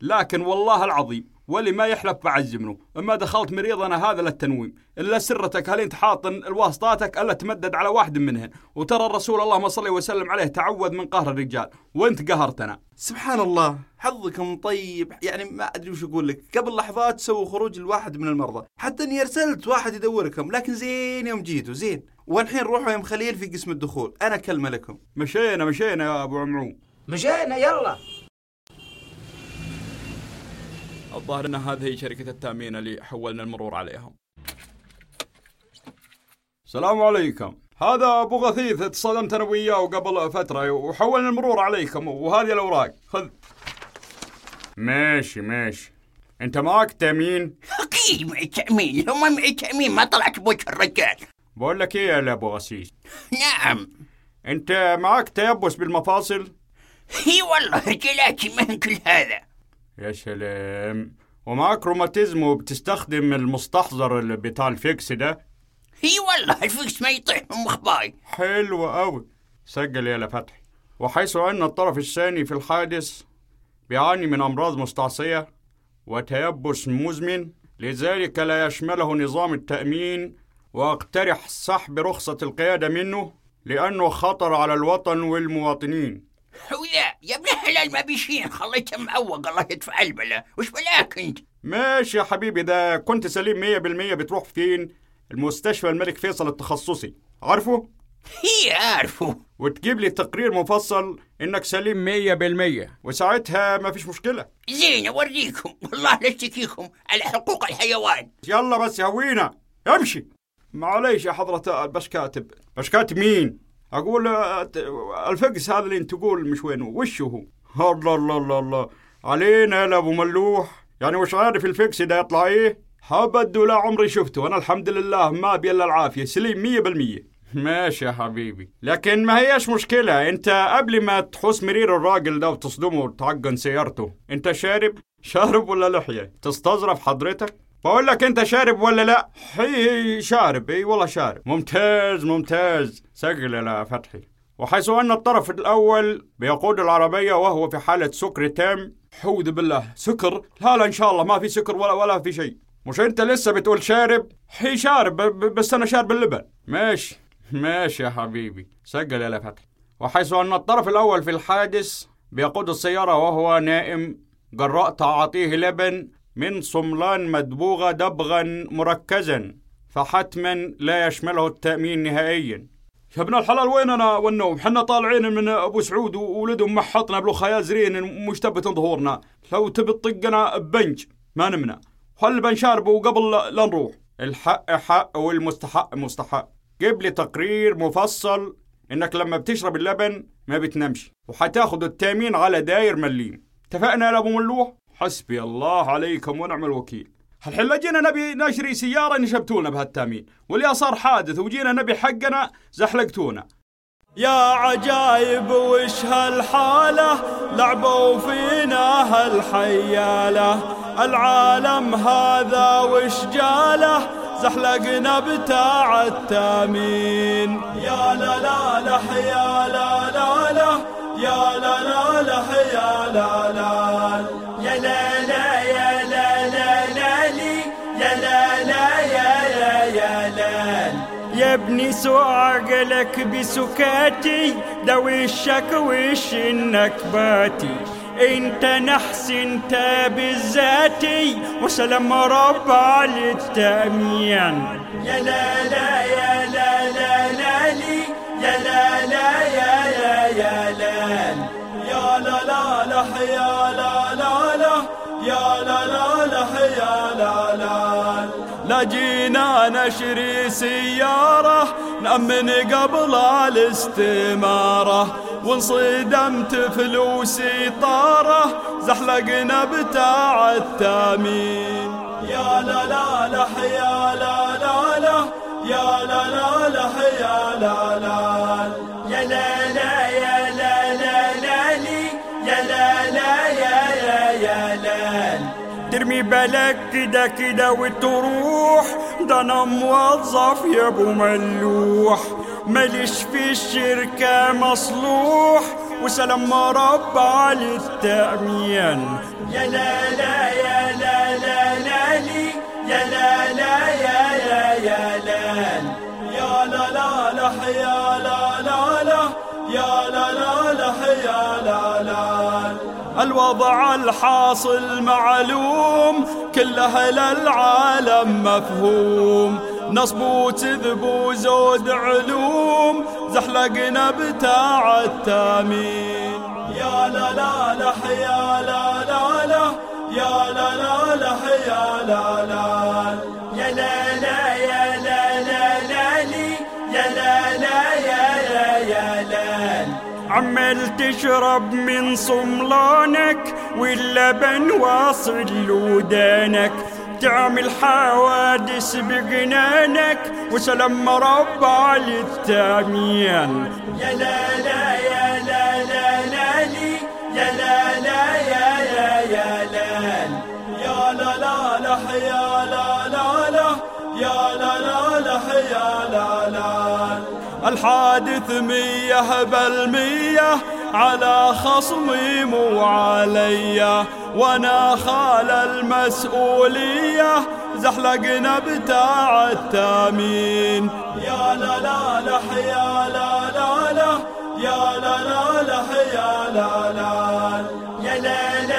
Speaker 3: لكن والله العظيم واللي ما يحلف بعز منه. إما دخلت مريضنا هذا للتنويم إلا سرتك هل أنت حاط الواسطاتك؟ ألا تمدد على واحد منهن. وترى الرسول اللهم صل وسلم عليه تعوذ من قهر الرجال. وأنت قهرتنا
Speaker 2: سبحان الله. حظكم طيب. يعني ما أدري وش أقول لك. قبل لحظات سووا خروج لواحد من المرضى. حتى إني أرسلت واحد يدوركم لكن زين يوم جيتوا زين. والحين روحوا يا ام خليل في قسم الدخول. أنا كلمة لكم.
Speaker 3: مشينا مشينا يا أبو عمعوم
Speaker 11: مشينا يلا.
Speaker 3: الظاهر أن هذه هي شركة التأمين اللي حولنا المرور عليهم. السلام عليكم. هذا أبو غثيث اتصدمت أنا وياه قبل فترة وحولنا المرور عليكم وهذه الأوراق خذ. ماشي ماشي. أنت معك تأمين؟
Speaker 15: أكيد معي تأمين لو ما معي تأمين ما طلعت بوجه الرجال
Speaker 3: بقول لك إيه يا أبو غسيس؟
Speaker 15: نعم
Speaker 3: أنت معك تيبس بالمفاصل؟
Speaker 15: هي والله رجلاتي من كل هذا
Speaker 3: يا سلام. ومعك روماتيزم وبتستخدم المستحضر اللي بتاع الفيكس ده؟
Speaker 15: هي والله الفيكس ما يطيح من مخباي
Speaker 3: حلو أوي. سجل يا فتحي وحيث أن الطرف الثاني في الحادث بيعاني من أمراض مستعصية وتيبس مزمن لذلك لا يشمله نظام التأمين. وأقترح سحب رخصة القيادة منه لأنه خطر على الوطن والمواطنين.
Speaker 15: وذا يا ابن الحلال ما بيشين خليته معوق الله يدفع البلاء وش بلاك أنت؟
Speaker 3: ماشي يا حبيبي ده كنت سليم مية بالمية بتروح فين؟ المستشفى الملك فيصل التخصصي. عارفه؟
Speaker 15: هي عارفه.
Speaker 3: وتجيب لي تقرير مفصل إنك سليم مية بالمية. وساعتها ما فيش مشكلة.
Speaker 15: زين أوريكم. والله لاشتكيكم على حقوق الحيوان.
Speaker 3: يلا بس هوينا. امشي. معليش يا حضرة البش كاتب بش كاتب مين؟ أقول آه، الفقس هذا اللي أنت تقول مش وينه؟ وش هو؟ الله الله الله الله علينا يا أبو ملوح.
Speaker 16: يعني مش عارف الفكس ده يطلع إيه؟ هبد ولا عمري شفته. وأنا الحمد لله ما بي إلا العافية. سليم مية بالمية. ماشي يا حبيبي. لكن ما هيش مشكلة. أنت قبل ما تحوس مرير الراجل ده وتصدمه وتعجن سيارته أنت شارب شارب ولا لحية؟ تستظرف حضرتك؟ بقول لك انت شارب ولا لا؟ هي شارب اي والله شارب. ممتاز ممتاز. سجل يا فتحي. وحيث أن الطرف الأول بيقود العربية وهو في حالة سكر تام. أعوذ بالله. سكر؟ لا لا إن شاء الله. ما في سكر ولا ولا في شيء. مش أنت لسه بتقول شارب؟ هي شارب بس أنا شارب اللبن. ماشي ماشي يا حبيبي. سجل يا فتحي وحيث أن الطرف الأول في الحادث بيقود السيارة وهو نائم. جراء تعاطيه لبن. من صملان مدبوغة دبغا مركزا فحتما لا يشمله التأمين نهائيا. يا ابن الحلال وين أنا والنوم؟ حنا طالعين من أبو سعود وولدهم محطنا بلو خيال زرين ظهورنا. لو تبي تطقنا ببنج ما نمنا. خل بنشاربه قبل لا نروح؟ الحق حق والمستحق مستحق. جيب لي تقرير مفصل. إنك لما بتشرب اللبن ما بتنامش. وحتاخد التأمين على داير مليم. اتفقنا يا أبو ملوح؟ حسبي الله عليكم ونعم الوكيل. الحين جينا نبي نشري سيارة نشبتونا بهالتامين؟ واللي صار حادث وجينا نبي حقنا زحلقتونا.
Speaker 3: يا عجايب وش هالحالة؟ لعبوا فينا هالحيالة. العالم هذا وش جاله؟ زحلقنا بتاع التامين. يا لا لا لا يا لا لا لا. يا لا لا لا يا لا لا لا. ابني سوء عقلك بسكاتي وشك وش النكباتي إنت نحس إنت بالذاتي وسلام رب على التأمين. يا لا لا يا لا لا لا لي يا لا لا يا لا يا لا يا لا لا لا يا لا لا لا يا لا لا جينا نشري سيارة نأمن قبل الاستمارة. وانصدمت فلوسي طارة زحلقنا بتاع التأمين. يا لا لا لا يا لا لا لا يا لا لا لا يا لا لا. يا لا بالك كده كده وتروح. ده أنا موظف يا أبو ملوح. ماليش في الشركة مصلوح. وسلام رب على التأمين. يا لا لا يا لا لا لا لي. يا لا لا يا لا يا لا يا لا لا لا يا لا لا لا يا لا لا لا. يا لا لا الوضع الحاصل معلوم كل أهل العالم مفهوم. نصب وكذب وزود علوم زحلقنا بتاع التامين. يا لا لا لا يا لا لا لا يا لا لا لا يا لا لا يا لا عمال تشرب من صملانك واللبن واصل لودانك تعمل حوادث بجنانك وسلام رب على التامين. يا لا لا يا الحادث مية بالمية على خصمي مو عليا وأنا خال المسؤولية زحلقنا بتاع التامين. يا لا لا لا يا لا لا لا يا لا لا لا يا لا لا. يا لا لا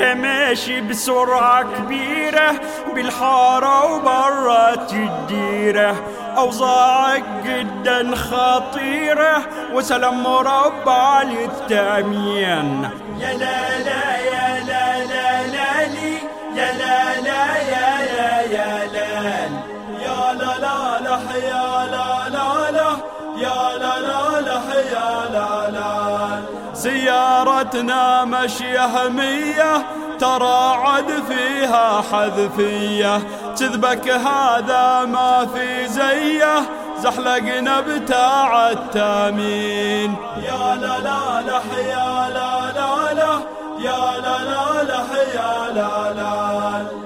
Speaker 3: انت ماشي بسرعة كبيرة بالحارة وبرات الديرة أوضاعك جدا خطيرة وسلام رب على التأمين. يا لا لا يا لا
Speaker 13: سيارتنا مشية مية ترى عد فيها حذفية. كذبك هذا ما في زية زحلقنا بتاع التامين. يا لا لا لح يا لا لا لا يا لا لا لح يا لا لا.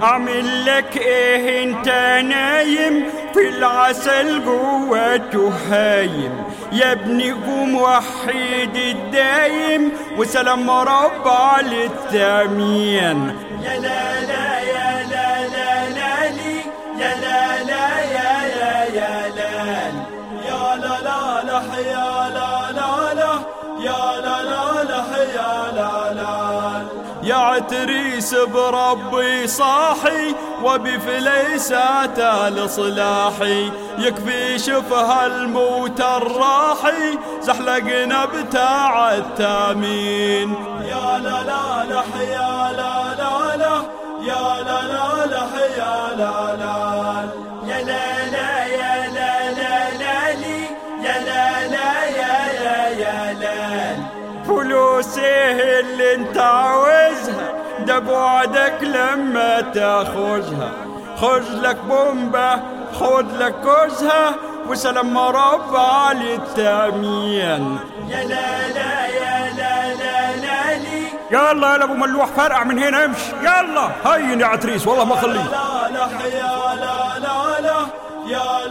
Speaker 4: لا
Speaker 3: أعمل لك إيه أنت نايم في العسل قوته هايم يا ابني قوم وحيد الدايم وسلام ربع للتامين
Speaker 4: يا لا لا يا لا لا لا لي يا لا لا يا يا يا لا
Speaker 13: يا لا لا يا لا لا يا عتريس بربي صاحي وبفليسات لصلاحي يكفي شفها الموت الراحي زحلقنا بتاع التامين يا لا لا لا يا لا لا يا لا لا
Speaker 4: يا لا لا يا لا لا يا لا لا يا
Speaker 3: فلوسه اللي انت عاوزها ده بعدك لما تاخذها. خذ لك بومبة خذ لك كوزها. وسلام ربع للتامين
Speaker 4: يا لا لا يا لا لا لا لي.
Speaker 3: يلا يا أبو ملوح فرقع من هنا امشي. يلا هين يا عتريس والله ما خليه.
Speaker 13: لا لا يا لا لا لا. يا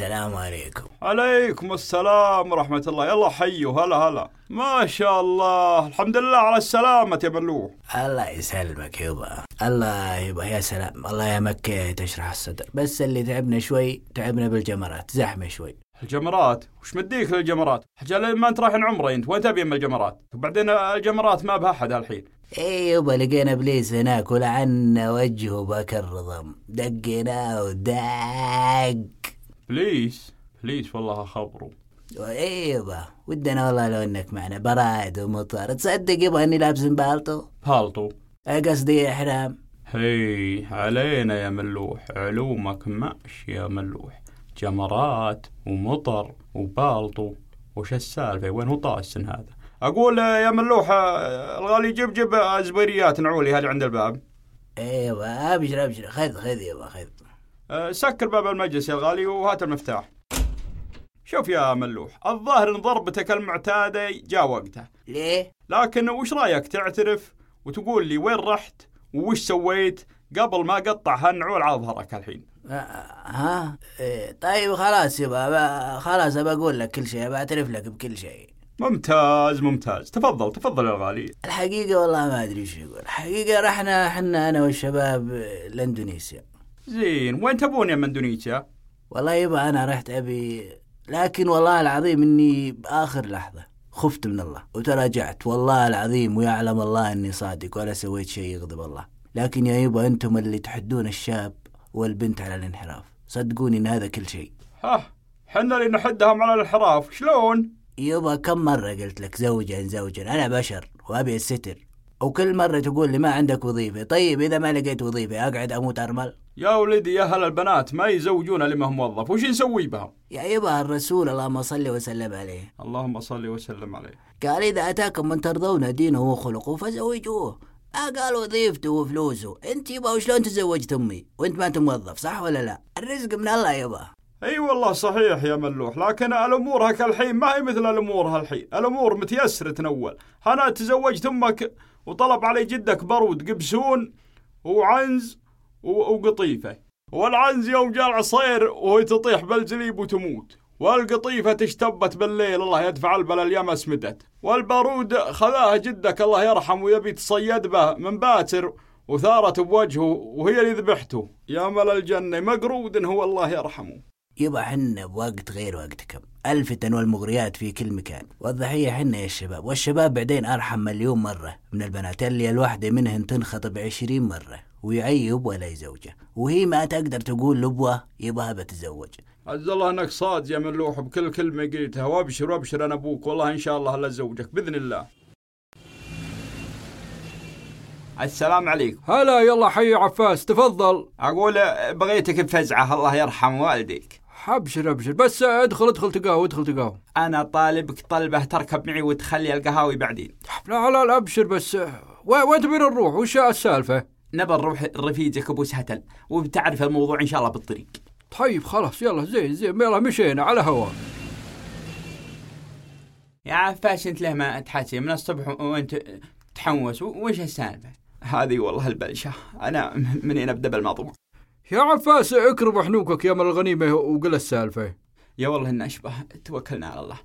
Speaker 5: السلام عليكم.
Speaker 3: عليكم السلام ورحمة الله. يلا حيوا هلا هلا. ما شاء الله. الحمد لله على السلامة يا ملوح
Speaker 5: الله يسلمك يبا الله يبا يا سلام. الله يا مكة تشرح الصدر. بس اللي تعبنا شوي تعبنا بالجمرات. زحمة شوي.
Speaker 3: الجمرات؟ وش مديك للجمرات؟ حجال ما أنت رايح عمرة أنت؟ وين تبي من الجمرات؟ وبعدين الجمرات ما بها احد الحين.
Speaker 5: اي يبا لقينا إبليس هناك ولعنا وجهه بكر رضم دقيناه ودق.
Speaker 3: بليس بليس والله خبره
Speaker 5: اي يبا ودنا والله لو إنك معنا. براد ومطر. تصدق يبا أني لابس بالطو؟
Speaker 3: بالطو.
Speaker 5: قصدي إحرام؟
Speaker 3: هي علينا يا ملوح. علومك ماشي يا ملوح. جمرات ومطر وبالطو. وش السالفة؟ وين هو طاسن هذا؟ أقول يا ملوح الغالي جيب جيب زبيريات نعولي هذه عند الباب.
Speaker 5: إيوه أبشر أبشر. خذ خذ يبا خذ.
Speaker 3: سكر باب المجلس يا الغالي وهات المفتاح. شوف يا ملوح الظاهر إن ضربتك المعتادة جاء وقتها.
Speaker 5: ليه؟
Speaker 3: لكن وش رأيك تعترف وتقول لي وين رحت وش سويت قبل ما قطع هالنعول على ظهرك الحين
Speaker 5: ها؟ إيه طيب خلاص يبا خلاص بقول لك كل شيء بعترف لك بكل شيء.
Speaker 3: ممتاز ممتاز. تفضل تفضل يا الغالي.
Speaker 5: الحقيقة والله ما أدري وش يقول. الحقيقة رحنا حنا أنا والشباب لإندونيسيا.
Speaker 3: زين وين تبون يا من اندونيسيا
Speaker 5: والله يبا أنا رحت أبي لكن والله العظيم إني بآخر لحظة خفت من الله وتراجعت. والله العظيم ويعلم الله إني صادق ولا سويت شيء يغضب الله. لكن يا يبا أنتم اللي تحدون الشاب والبنت على الانحراف. صدقوني إن هذا كل شيء.
Speaker 3: ها حنا اللي نحدهم على الانحراف شلون؟
Speaker 5: يبا كم مرة قلت لك زوجا زوجا أنا بشر وأبي الستر. وكل مرة تقول لي ما عندك وظيفة. طيب إذا ما لقيت وظيفة أقعد أموت أرمل؟
Speaker 3: يا ولدي يا هلا البنات ما يزوجون لما هو موظف. وش نسوي بهم؟
Speaker 5: يا يبا الرسول اللهم صل وسلم عليه.
Speaker 3: اللهم صل وسلم عليه.
Speaker 5: قال إذا أتاكم من ترضون دينه وخلقه فزوجوه. ما قال وظيفته وفلوسه. أنت يبا وشلون تزوجت أمي؟ وأنت ما أنت موظف صح ولا لا؟ الرزق من الله يبا
Speaker 3: أي والله صحيح يا ملوح لكن الأمور هك الحين ما هي مثل الأمور هالحين. الأمور متيسرة اول أنا تزوجت أمك وطلب علي جدك برود قبسون وعنز وقطيفة. والعنز يوم جاء العصير وهي تطيح بالجليب وتموت. والقطيفة تشتبت بالليل الله يدفع البلا اليمس مدت والبارود خذاها جدك الله يرحمه ويبي تصيد به من باتر وثارت بوجهه وهي اللي ذبحته. يا مل الجنة مقرود هو الله يرحمه.
Speaker 5: يبا حنا بوقت غير وقتكم. الفتن والمغريات في كل مكان. والضحية حنا يا الشباب والشباب بعدين أرحم مليون مرة. من البنات اللي الواحدة منهن تنخطب عشرين مرة. ويعيب ولا يزوجه وهي ما تقدر تقول لبوه يبغى بتزوج
Speaker 6: عز الله أنك صاد يا ملوح. بكل كلمة قلتها. وأبشر وأبشر أنا أبوك. والله إن شاء الله لا ازوجك بإذن الله. السلام عليكم.
Speaker 17: هلا يلا حي عفاس. تفضل.
Speaker 6: أقول بغيتك بفزعة. الله يرحم والديك.
Speaker 17: ابشر ابشر بس ادخل ادخل تقهوى ادخل تقهوى
Speaker 6: أنا طالبك طلبة تركب معي وتخلي القهاوي بعدين.
Speaker 17: لا لا لا ابشر بس. وين تبين نروح وش السالفة؟
Speaker 6: نبى نروح رفيجك أبو سهتل وبتعرف الموضوع إن شاء الله بالطريق.
Speaker 17: طيب خلاص يلا زين زين. يلا مشينا على هوا.
Speaker 18: يا عفاش أنت له ما تحاسي من الصبح وانت تحوس؟ وش السالفة؟
Speaker 6: هذه والله البلشة. أنا منين أبدأ بالموضوع؟
Speaker 17: يا عفاس اكرم حنوكك يا من الغنيمة وقل السالفة.
Speaker 6: يا والله إن أشبه توكلنا على الله.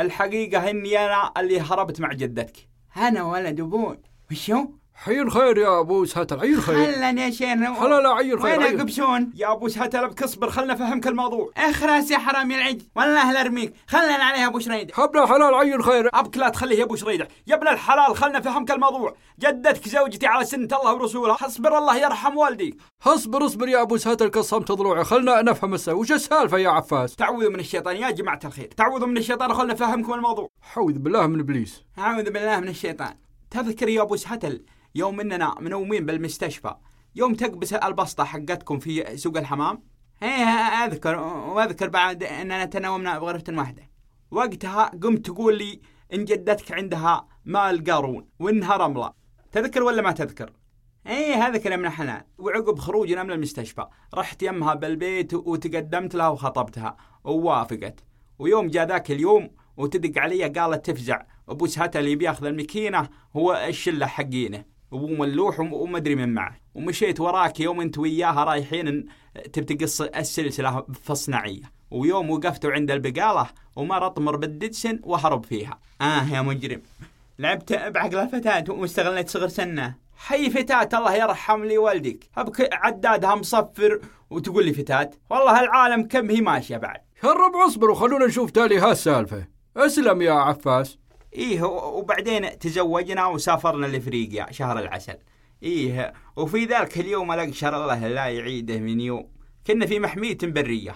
Speaker 6: الحقيقة إني أنا اللي هربت مع جدتك.
Speaker 18: أنا ولد أبوي. وشو؟
Speaker 17: حين خير يا أبو سهتل عين خير.
Speaker 18: خلنا يا شيخنا
Speaker 17: خلا لا عين خير
Speaker 18: وين قبسون
Speaker 6: يا أبو سهتل بكصبر خلنا فهمك الموضوع.
Speaker 18: اخرس يا حرام يا العج والله لا أرميك. خلنا عليها أبو شريدة.
Speaker 17: حبنا حلال عين خير.
Speaker 6: أبك لا تخليه يا أبو شريدة. يا ابن الحلال خلنا فهمك الموضوع. جدتك زوجتي على سنة الله ورسوله. حصبر الله يرحم والدي
Speaker 17: اصبر اصبر يا أبو سهتل قصمت ضلوعي خلنا نفهم السالفة وش السالفة يا عفاس؟
Speaker 6: تعوذوا من الشيطان يا جماعة الخير. تعوذوا من الشيطان خلنا فهمكم الموضوع.
Speaker 17: حوذ بالله من إبليس.
Speaker 18: أعوذ بالله من الشيطان.
Speaker 6: تذكر يا أبو سهتل يوم إننا منومين بالمستشفى. يوم تقبس البسطة حقتكم في سوق الحمام.
Speaker 18: إيه اذكر وأذكر بعد إننا تناومنا بغرفة واحدة.
Speaker 6: وقتها قمت تقول لي إن جدتك عندها مال قارون وإنها رملة. تذكر ولا ما تذكر؟
Speaker 18: إيه هذا كلام من حلال
Speaker 6: وعقب خروجنا من المستشفى رحت يمها بالبيت وتقدمت لها وخطبتها. ووافقت. ويوم جاء ذاك اليوم وتدق علي قالت تفزع. أبو سهتة اللي بياخذ المكينة هو الشلة حقينه. وابو ملوح وما أدري من معه. ومشيت وراك يوم أنت وياها رايحين تبي تقص السلسلة الصناعيه ويوم وقفتوا عند البقالة وما اطمر بالددسن وهرب فيها.
Speaker 18: آه يا مجرم. لعبت بعقل الفتاة واستغليت صغر سنة.
Speaker 6: حي فتاة الله يرحم لي والدك. أبك عدادها مصفر وتقول لي فتاة والله العالم كم هي ماشية بعد.
Speaker 17: الربع اصبروا خلونا نشوف تالي هالسالفة. أسلم يا عفاس.
Speaker 6: إيه وبعدين تزوجنا وسافرنا لأفريقيا شهر العسل. إيه وفي ذلك اليوم الاقشر الله لا يعيده من يوم. كنا في محمية برية.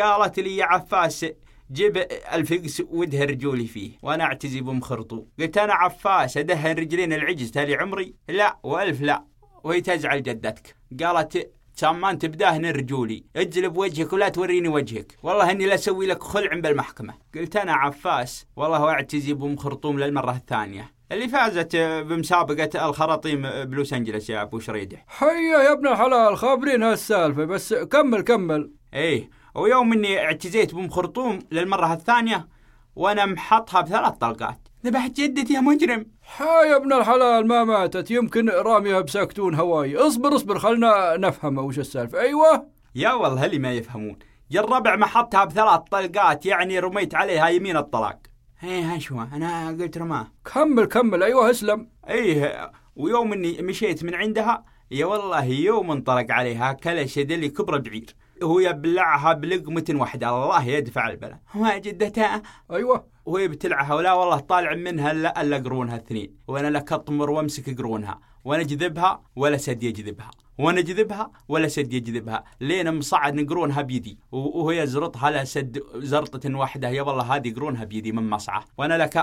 Speaker 6: قالت لي يا عفاس جيب الفقس وادهن رجولي فيه وأنا أعتزي بمخرطو قلت أنا عفاس ادهن رجلين العجز تالي عمري؟ لا وألف لا وهي تزعل جدتك. قالت سامان تبداه رجولي. أجل بوجهك ولا توريني وجهك. والله إني لا أسوي لك خلع بالمحكمة. قلت أنا عفاس. والله واعتزي بام خرطوم للمرة الثانية. اللي فازت بمسابقة الخراطيم بلوس أنجلس يا أبو شريدة.
Speaker 17: حيا يا ابن الحلال خابرين هالسالفة بس كمل كمل.
Speaker 6: إيه. ويوم إني اعتزيت بام خرطوم للمرة الثانية وأنا محطها بثلاث طلقات.
Speaker 18: ذبحت جدتي يا مجرم.
Speaker 17: ها يا ابن الحلال ما ماتت. يمكن راميها بساكتون هواي. اصبر اصبر خلنا نفهم وش السالفة. أيوه.
Speaker 6: يا والله اللي ما يفهمون. يا الربع ما حطها بثلاث طلقات يعني رميت عليها يمين الطلاق.
Speaker 18: إيه هشوى أنا قلت رماه.
Speaker 17: كمل كمل. أيوه اسلم.
Speaker 6: إيه ويوم إني مشيت من عندها يا والله يوم انطلق عليها كلش اللي كبر بعير. هو يبلعها بلقمة واحدة الله يدفع البلاء.
Speaker 18: ما جدتها
Speaker 17: أيوه.
Speaker 6: وهي بتلعها ولا والله طالع منها الا إلا قرونها اثنين. وأنا لك أطمر وأمسك قرونها. وأنا أجذبها ولا سد يجذبها. وأنا أجذبها ولا سد يجذبها. لين مصعد نقرونها بيدي. وهي زرطها لا سد زرطة واحدة. يا والله هذه قرونها بيدي من مصعة. وأنا لك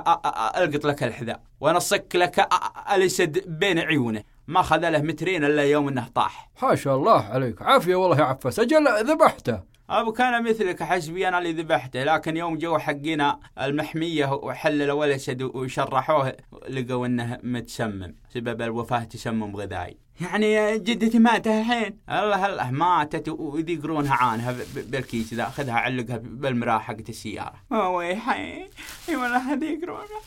Speaker 6: ألقط لك الحذاء. وأنا أصك لك السد بين عيونه. ما خذ له مترين إلا يوم إنه طاح.
Speaker 17: ما شاء الله عليك. عافية والله يا عفاس أجل ذبحته.
Speaker 6: أبو كان مثلك حسبي أنا اللي ذبحته لكن يوم جو حقنا المحمية وحللوا الاسد وشرحوه لقوا إنه متسمم سبب الوفاة تسمم غذائي.
Speaker 18: يعني جدتي ماتت الحين.
Speaker 6: الله الله ماتت وذي قرونها عانها بالكيس ذا اخذها علقها بالمرايه حقت السيارة.
Speaker 18: ويحي اي والله هذه قرونه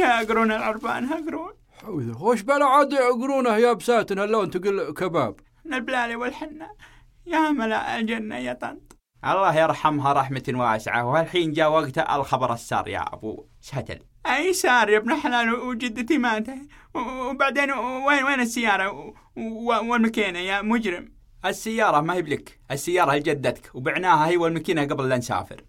Speaker 18: يا قرون العربان ها قرون
Speaker 17: حوذ وش بلا عاد قرونه يا بساتن اللون تقول كباب.
Speaker 18: البلالي والحنة. يا ملاء الجنة يا طنط.
Speaker 6: الله يرحمها رحمة واسعة. والحين جاء وقت الخبر السار يا أبو سهتل
Speaker 18: أي سار يا ابن حلال وجدتي ماتت وبعدين وين وين السيارة؟ والمكينة يا مجرم.
Speaker 6: السيارة ما هي بلك. السيارة لجدتك. وبعناها هي والمكينة قبل لا نسافر.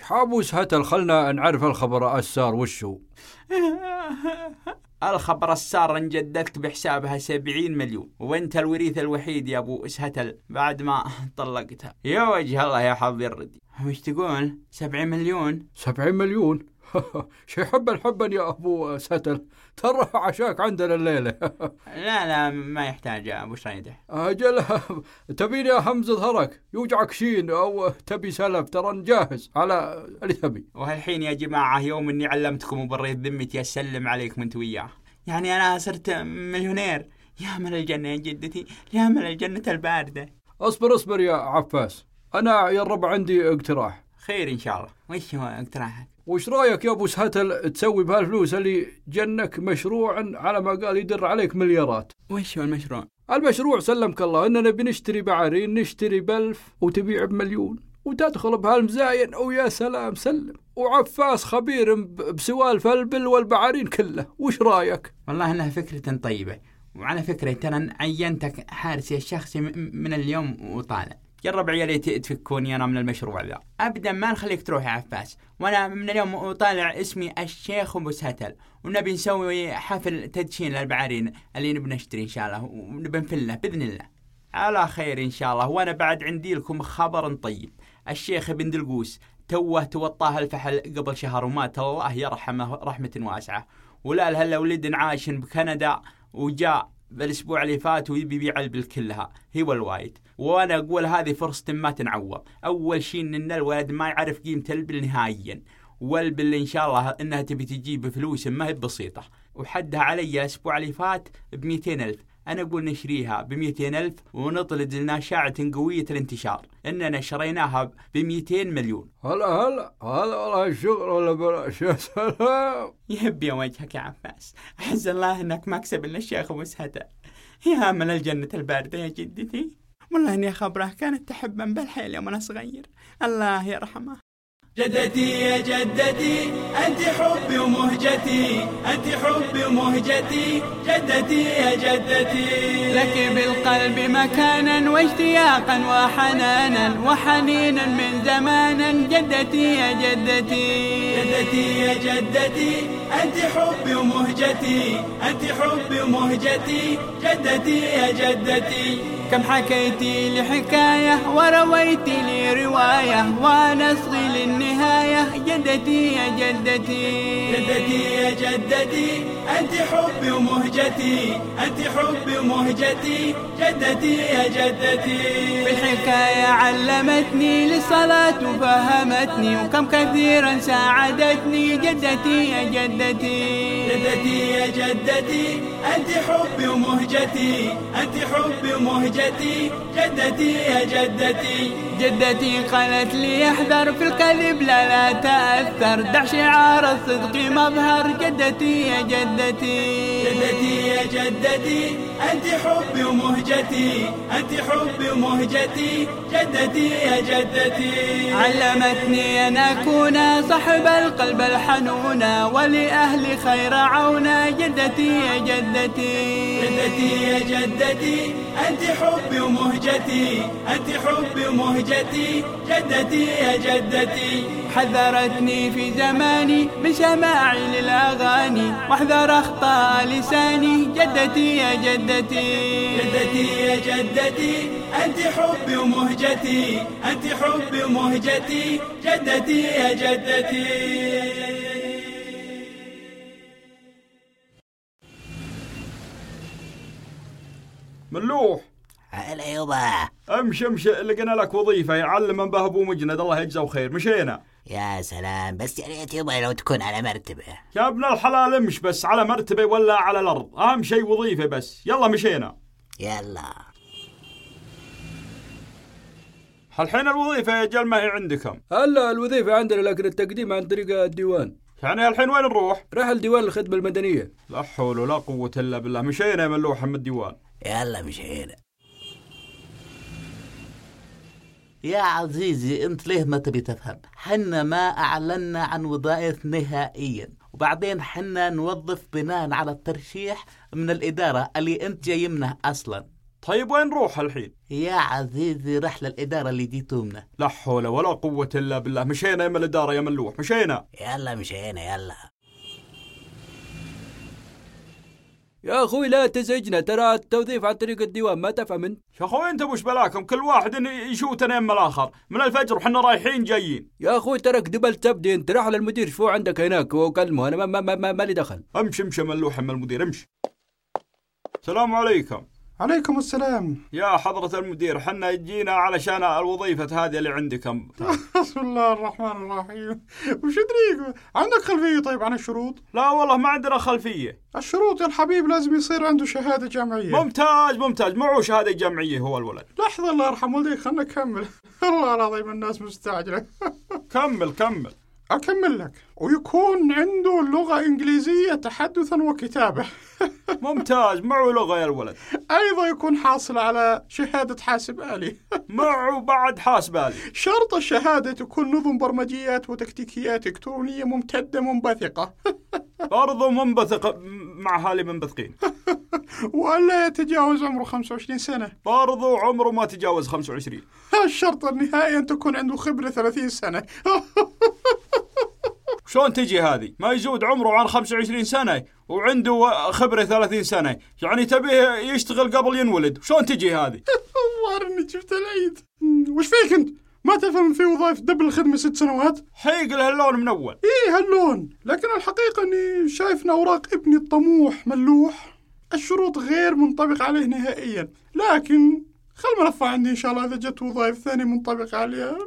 Speaker 17: حابوس هتل خلنا نعرف الخبر السار وشو.
Speaker 6: الخبر السار ان جدتك بحسابها سبعين مليون. وانت الوريث الوحيد يا أبو اسهتل بعد ما طلقتها. يا وجه الله يا حظ الردي. وش تقول؟ سبعين مليون؟
Speaker 17: سبعين مليون؟ شي حبا حبا يا أبو ستل ترى عشاك عندنا الليلة.
Speaker 6: لا لا ما يحتاج يا أبو شريده
Speaker 17: أجل تبيني همز ظهرك يوجعك شين أو تبي سلف ترى جاهز على اللي تبي.
Speaker 6: وهالحين يا جماعة يوم إني علمتكم وبريت ذمتي أسلم عليكم انت وياه يعني أنا صرت مليونير. يا مل الجنة يا جدتي يا مل الجنة الباردة.
Speaker 17: اصبر اصبر يا عفاس أنا يا الربع عندي اقتراح.
Speaker 6: خير إن شاء الله. وش هو اقتراحك؟
Speaker 17: وش رأيك يا أبو سهتل تسوي بهالفلوس اللي جنك مشروع على ما قال يدر عليك مليارات؟
Speaker 6: وش هو المشروع؟
Speaker 17: المشروع سلمك الله إننا بنشتري بعارين نشتري بألف وتبيع بمليون وتدخل بهالمزاين ويا سلام سلم. وعفاس خبير بسوالف البل والبعارين كله. وش رأيك؟
Speaker 6: والله إنها فكرة طيبة. وعلى فكرة ترى عينتك حارسي الشخصي من اليوم وطالع. جرب عيالي تفكوني أنا من المشروع ذا. ابدا ما نخليك تروح يا عفاس وأنا من اليوم طالع اسمي الشيخ أبو سهتل ونبي نسوي حفل تدشين للبعارين اللي نبي نشتري إن شاء الله ونبي نفله بإذن الله. على خير إن شاء الله. وأنا بعد عندي لكم خبر طيب. الشيخ ابن دلقوس توه توطاه الفحل قبل شهر ومات. الله يرحمه رحمة واسعة. ولا لهلا ولد عايش بكندا وجاء بالأسبوع اللي فات ويبي يبيع البل كلها. هي والوايد. وأنا أقول هذه فرصة ما تنعوض. أول شيء إن الولد ما يعرف قيمة البل نهائيا. والبل إن شاء الله إنها تبي تجيب فلوس ما هي بسيطة. وحدها علي الأسبوع اللي فات ب ألف. أنا أقول نشريها ب ألف ونطلد لنا اشاعه قوية الانتشار. إننا شريناها ب 200 مليون.
Speaker 17: هلا هلا هذا والله الشغل ولا بلاش يا سلام.
Speaker 6: يهب يا وجهك يا عباس. احز الله إنك مكسب لنا الشيخ ومسهته يا من الجنة الباردة يا جدتي. والله إني خبره كانت تحبا بالحيل يوم أنا صغير. الله يرحمه.
Speaker 4: جدتي يا جدتي أنت حبي ومهجتي أنت حبي ومهجتي جدتي يا جدتي.
Speaker 6: لك بالقلب مكانا واشتياقا وحنانا وحنينا من زمانا جدتي يا جدتي.
Speaker 4: جدتي يا جدتي أنت حبي ومهجتي أنت حبي ومهجتي جدتي يا جدتي.
Speaker 6: كم حكيتي لي حكاية ورويتي لي رواية ونصغي للنهاية جدتي يا جدتي.
Speaker 4: جدتي يا جدتي أنت حبي ومهجتي أنت حبي ومهجتي جدتي يا جدتي.
Speaker 6: في الحكاية علمتني للصلاة وفهمتني وكم كثيرا ساعدتني. جدتي يا جدتي.
Speaker 4: جدتي يا جدتي أنت حبي ومهجتي أنت حبي ومهجتي جدتي يا جدتي.
Speaker 6: جدتي قالت لي احذر في الكذب لا لا تأثر. دع شعار الصدق مظهر جدتي يا جدتي.
Speaker 4: جدتي يا جدتي أنت حبي ومهجتي أنت حبي ومهجتي جدتي يا جدتي.
Speaker 6: علمتني أن أكون صاحب القلب الحنون ولأهل خير عونا جدتي يا جدتي.
Speaker 4: جدتي يا جدتي أنت حبي ومهجتي أنت حبي ومهجتي جدتي يا جدتي.
Speaker 6: حذرتني في زماني من سماعي للأغاني واحذر أخطاء لساني. جدتي يا جدتي.
Speaker 4: جدتي يا جدتي أنت حبي ومهجتي أنت حبي ومهجتي جدتي يا جدتي.
Speaker 3: ملوح.
Speaker 5: هلا يبا
Speaker 3: امشي امشي لقينا لك وظيفة. يعلم من به ابو مجند الله يجزاه خير. مشينا.
Speaker 5: يا سلام. بس يا ريت يبا لو تكون على مرتبة.
Speaker 3: يا ابن الحلال امش بس. على مرتبة ولا على الأرض. أهم شيء وظيفة بس. يلا مشينا.
Speaker 5: يلا.
Speaker 3: الحين الوظيفة يا جل ما هي عندكم.
Speaker 17: هلا الوظيفة عندنا لكن التقديم عن طريق الديوان.
Speaker 3: يعني الحين وين نروح؟
Speaker 17: راح الديوان الخدمة المدنية.
Speaker 3: لا حول ولا قوة إلا بالله. مشينا يا ملوح من الديوان
Speaker 5: يلا مشينا.
Speaker 19: يا عزيزي انت ليه ما تبي تفهم؟ حنا ما أعلنا عن وظائف نهائيا. وبعدين حنا نوظف بناء على الترشيح من الإدارة اللي انت جاي منها أصلا.
Speaker 3: طيب وين نروح الحين؟
Speaker 19: يا عزيزي رح للإدارة اللي جيتوا منها
Speaker 3: لا حول ولا قوة إلا بالله. مشينا يا من الإدارة يا ملوح مشينا.
Speaker 5: يلا مشينا يلا.
Speaker 17: يا أخوي لا تزعجنا ترى التوظيف عن طريق الديوان ما تفهم أنت.
Speaker 3: يا أخوي أنت وش بلاكم كل واحد يشوتنا يم الآخر. من الفجر وحنا رايحين جايين.
Speaker 17: يا أخوي ترك دبل تبدي انت راح للمدير شو عندك هناك؟ وكلمه أنا ما, ما, ما, ما, ما لي دخل.
Speaker 3: امشي امشي ملوح من المدير امشي. السلام عليكم.
Speaker 20: عليكم السلام.
Speaker 3: يا حضرة المدير حنا جينا علشان الوظيفة هذه اللي عندكم.
Speaker 20: بسم الله الرحمن الرحيم. وش يدريك عندك خلفية طيب عن الشروط؟
Speaker 3: لا والله ما عندنا خلفية.
Speaker 20: الشروط يا الحبيب لازم يصير عنده شهادة جامعية.
Speaker 3: ممتاز ممتاز. معه شهادة جامعية هو الولد.
Speaker 20: لحظة الله يرحم والديك خلنا نكمل. الله العظيم الناس مستعجلة.
Speaker 3: كمل كمل.
Speaker 20: أكمل لك. ويكون عنده لغة إنجليزية تحدثا وكتابة.
Speaker 3: ممتاز. معه لغة يا الولد.
Speaker 20: أيضا يكون حاصل على شهادة حاسب آلي.
Speaker 3: معه بعد حاسب آلي.
Speaker 20: شرط الشهادة تكون نظم برمجيات وتكتيكيات إلكترونية ممتدة منبثقة.
Speaker 3: برضو منبثق مع هالي منبثقين.
Speaker 20: وألا يتجاوز عمره 25 سنة.
Speaker 3: برضو عمره ما تجاوز 25
Speaker 20: الشرط النهائي أن تكون عنده خبرة 30 سنة.
Speaker 3: شلون تجي هذه؟ ما يزود عمره عن 25 سنة وعنده خبرة 30 سنة، يعني تبيه يشتغل قبل ينولد، شلون تجي هذه؟
Speaker 20: الظاهر إني جبت العيد. وش فيك أنت؟ ما تفهم في وظائف دبل الخدمة ست سنوات؟
Speaker 3: حيق له اللون من أول.
Speaker 20: إيه هاللون، لكن الحقيقة إني شايف إن أوراق ابني الطموح ملوح. الشروط غير منطبق عليه نهائيا، لكن خل ملفه عندي إن شاء الله إذا جت وظائف ثانية منطبق عليها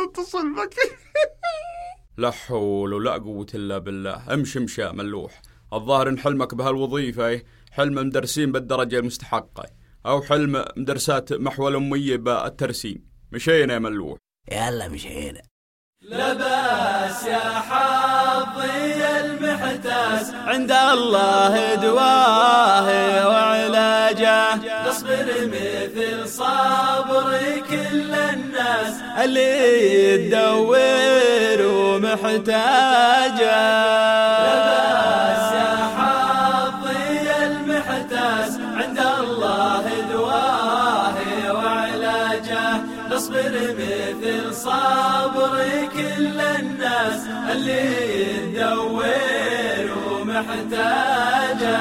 Speaker 20: نتصل بك.
Speaker 3: لا حول ولا قوة إلا بالله. امشي امشي يا ملوح. الظاهر إن حلمك بهالوظيفة حلم مدرسين بالدرجة المستحقة أو حلم مدرسات محو الأمية بالترسيم. مشينا يا ملوح.
Speaker 5: يلا مشينا.
Speaker 4: لباس يا حظي المحتاس. عند الله دواه وعلاجه الناس اللي تدور ومحتاجه. لباس يا حظي المحتاس عند الله دواه وعلاجه. نصبر مثل صبر كل الناس اللي تدور ومحتاجه.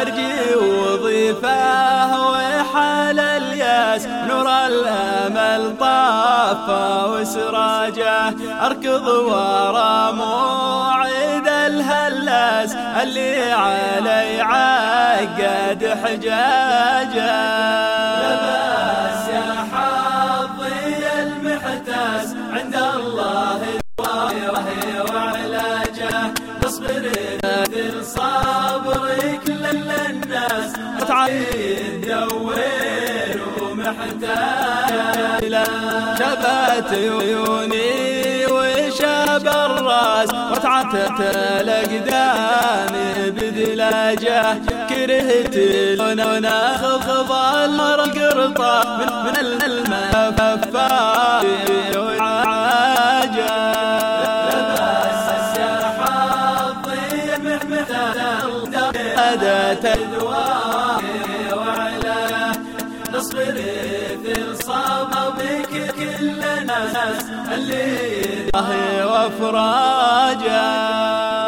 Speaker 4: أرجي وظيفه وحال الياس نور الأمل طافه وسراجه. أركض ورا موعد الهلاس اللي علي عقد حجاجه. عند الله دواء كل الناس تعيد دور ومحتاج شبت عيوني وشاب الراس. وتعتت الاقدام بدلاجة. كرهت لون خض القرطه من من المفاف وعاجه وعلى نصبر في الناس اللي وافراجه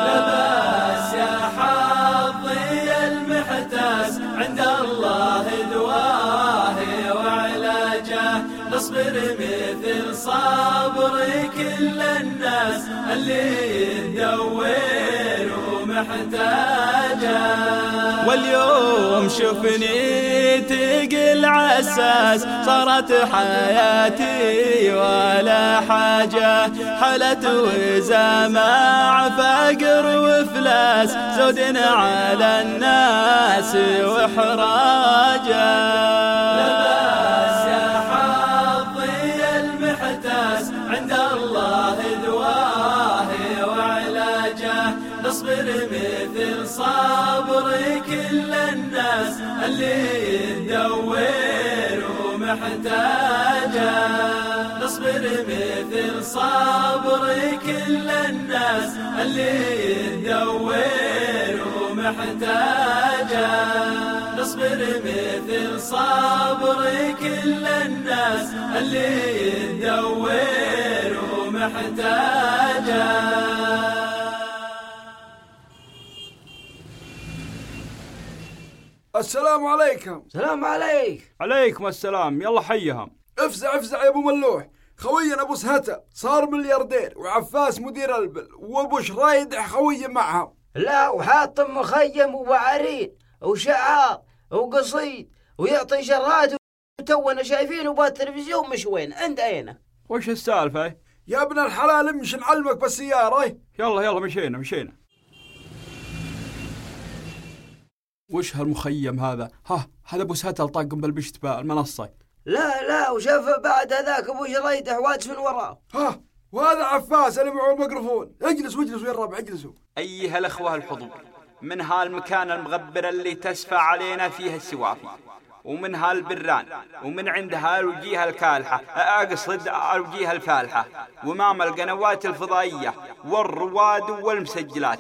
Speaker 4: لباس يا حظي المحتاس. عند الله دواه وعلاجه نصبر مثل صبر كل الناس اللي تدور ومحتاجه واليوم شفني تقل عساس صارت حياتي ولا حاجة. حلت وزماع فقر وفلاس زود على الناس وحراجة صبر كل الناس اللي تدور ومحتاجه نصبر مثل صبر كل الناس اللي تدور ومحتاجه نصبر مثل صبر كل الناس اللي تدور ومحتاجه
Speaker 8: السلام عليكم.
Speaker 11: سلام عليك.
Speaker 3: عليكم السلام. يلا حيهم.
Speaker 8: افزع افزع يا أبو ملوح. خوينا أبو سهتة صار ملياردير وعفاس مدير البل وأبو شرايدح خوي معهم.
Speaker 11: لا وحاطم مخيم وبعرين وشعار وقصيد ويعطي شرات وتونا شايفينه بالتلفزيون مش وين عند عينه
Speaker 3: وش السالفة؟
Speaker 8: يا ابن الحلال امشي نعلمك بالسيارة.
Speaker 3: يلا يلا مشينا مشينا. وش هالمخيم هذا؟ ها هذا أبو سهتل طاقم بالبشت بالمنصة
Speaker 11: لا لا وشاف بعد هذاك أبو شريدح واقف من وراه.
Speaker 8: ها وهذا عفاس اللي معه الميكروفون. اجلس واجلسوا يا الربع اجلسوا.
Speaker 6: أيها الأخوة الحضور من هالمكان المغبر اللي تسفى علينا فيه السوافي ومن هالبران ومن عند هالوجيه الكالحة أقصد الوجيه الفالحة ومام القنوات الفضائية والرواد والمسجلات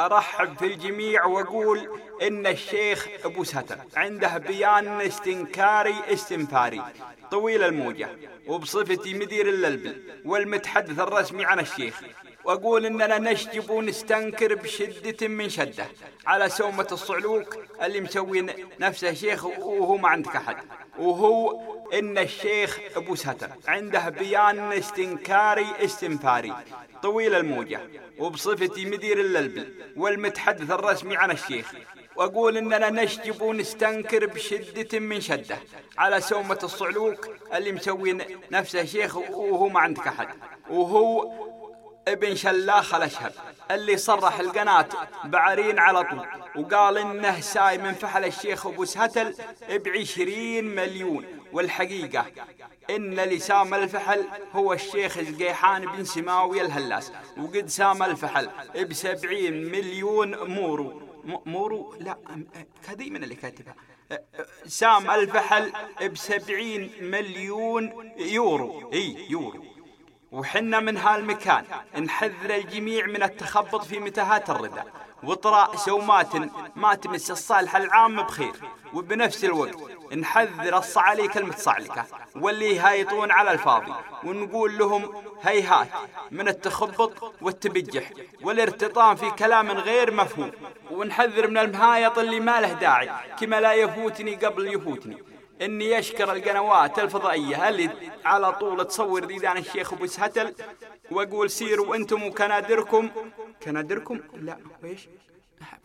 Speaker 6: أرحب في الجميع وأقول إن الشيخ أبو ستر عنده بيان استنكاري استنفاري طويل الموجة وبصفتي مدير البل والمتحدث الرسمي عن الشيخ. وأقول إننا نشجب ونستنكر بشدة من شدة على سومة الصعلوك اللي مسوي نفسه شيخ وهو ما عندك أحد. وهو إن الشيخ أبو ستر عنده بيان استنكاري استنفاري طويل الموجة وبصفتي مدير الللبل والمتحدث الرسمي عن الشيخ. وأقول إننا نشجب ونستنكر بشدة من شدة على سومة الصعلوك اللي مسوي نفسه شيخ وهو ما عندك أحد. وهو ابن شلاخ الاشهب اللي صرح القناة بعرين على طول وقال إنه ساي من فحل الشيخ أبو سهتل بعشرين مليون. والحقيقة إن لسام الفحل هو الشيخ زقيحان بن سماوي الهلاس وقد سام الفحل بسبعين مليون مورو. مورو؟ لا هذه من اللي كاتبها. أ- أ- سام الفحل بسبعين مليون يورو. إي يورو. وحنا من هالمكان نحذر الجميع من التخبط في متاهات الردى وطراء سومات ما تمس الصالح العام بخير. وبنفس الوقت نحذر الصعاليك المتصعلكة واللي يهايطون على الفاضي. ونقول لهم هيهات من التخبط والتبجح. والارتطام في كلام غير مفهوم. ونحذر من المهايط اللي ما له داعي. كما لا يفوتني قبل يفوتني. إني أشكر القنوات الفضائية. اللي على طول تصور ديدان الشيخ أبو سهتل وأقول سيروا أنتم وكنادركم؟ كنادركم؟ لا. ويش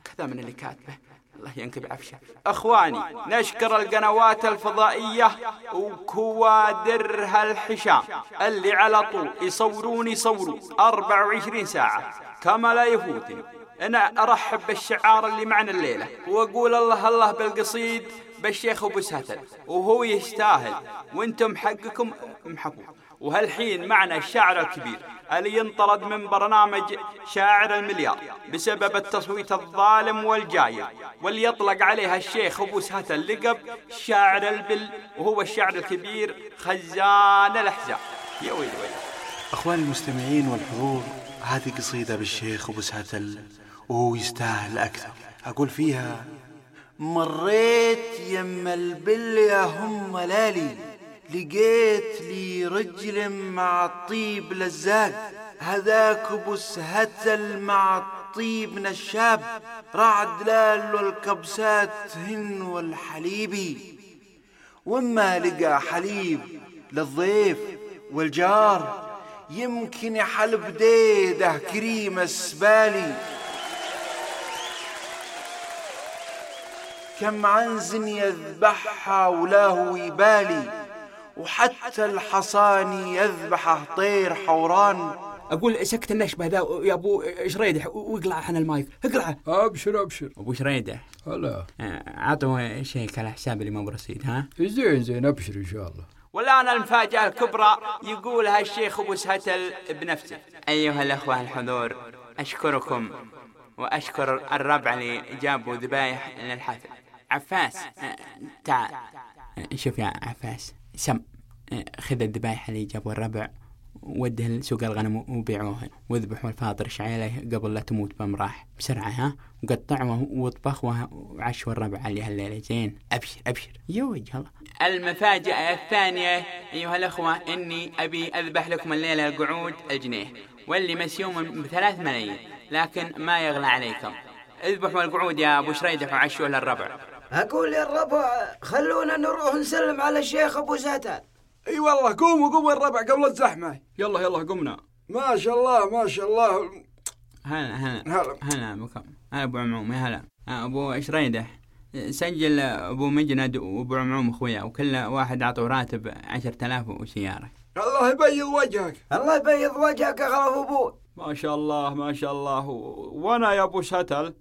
Speaker 6: كذا من اللي كاتبه. الله ينكب عفشه. إخواني نشكر القنوات الفضائية وكوادرها الحشام. اللي على طول يصورون يصوروا. 24 ساعة. كما لا يفوتني. أنا أرحب بالشعار اللي معنا الليلة. وأقول الله الله بالقصيد. بالشيخ أبو سهتل وهو يستاهل وأنتم حقكم محبوب وهالحين معنا الشاعر الكبير اللي ينطرد من برنامج شاعر المليار بسبب التصويت الظالم والجاير واللي يطلق عليها الشيخ أبو سهتل لقب شاعر البل وهو الشاعر الكبير خزان الأحزاب. يا ويلي ويلي.
Speaker 21: أخواني المستمعين والحضور هذه قصيدة بالشيخ أبو سهتل وهو يستاهل أكثر. أقول فيها
Speaker 2: مريت يم البل يا هم لالي لقيت لي رجل مع الطيب لزاق هذاك ابو سهتل مع الطيب نشاب. رعد لال والكبسات هن والحليبي وما لقى حليب للضيف والجار. يمكن يحلب ديده كريم السبالي. كم عنز يذبحها ولا هو يبالي وحتى الحصاني يذبحه طير حوران.
Speaker 6: أقول سكت النشبه ذا يا أبو شريدح واقلع عن المايك. اقلعه
Speaker 17: أبشر أبشر.
Speaker 6: أبو شريدح.
Speaker 17: هلا.
Speaker 6: عطوا شيك على حساب اللي ما برصيد ها؟
Speaker 17: زين زين أبشر إن شاء الله.
Speaker 6: والآن المفاجأة الكبرى يقولها الشيخ أبو سهتل بنفسه. أيها الأخوة الحضور أشكركم وأشكر الربع اللي جابوا ذبايح للحفل عفاس آه، تعال آه، شوف يا عفاس سم آه، خذ الذبايح اللي جابوا الربع وده لسوق الغنم وبيعوها واذبحوا الفاطر شعيله قبل لا تموت بمراح بسرعة ها؟ وقطعوه واطبخوه وعشوا الربع عليها الليلة زين. أبشر أبشر. يا وجه الله. المفاجأة الثانية أيها الأخوة إني أبي أذبح لكم الليلة القعود الجنيه واللي مسيوم بثلاث ملايين لكن ما يغلى عليكم. اذبحوا القعود يا أبو شريدح وعشوا للربع.
Speaker 11: أقول يا الربع خلونا نروح نسلم على الشيخ أبو زتل
Speaker 8: أي والله قوموا قوموا الربع قبل الزحمة.
Speaker 3: يلا يلا قمنا.
Speaker 8: ما شاء الله ما شاء الله.
Speaker 6: هلا هلا.
Speaker 8: هلا.
Speaker 6: هلا بكم هلا أبو عموم. يا هلا. أبو شريده سجل أبو مجند وأبو عموم أخويا وكل واحد عطوا راتب عشرة آلاف وسيارة
Speaker 8: الله يبيض وجهك.
Speaker 11: الله يبيض وجهك يا غرف أبوي
Speaker 3: ما شاء الله ما شاء الله. وأنا يا أبو شتل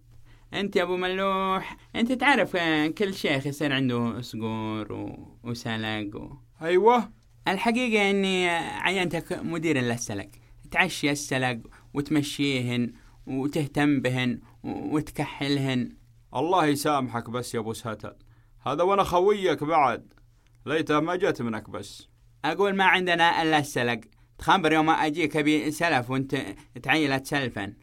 Speaker 6: أنت يا أبو ملوح أنت تعرف آه، كل شيخ يصير عنده صقور و... وسلق و...
Speaker 3: أيوه.
Speaker 6: الحقيقة إني عينتك مدير للسلق. تعشي السلق وتمشيهن وتهتم بهن وتكحلهن.
Speaker 3: الله يسامحك بس يا أبو سهتل هذا وأنا خويك بعد. ليتها ما جت منك بس.
Speaker 6: أقول ما عندنا إلا السلق. تخبر يوم أجيك ابي سلف وأنت تعيلة سلفا.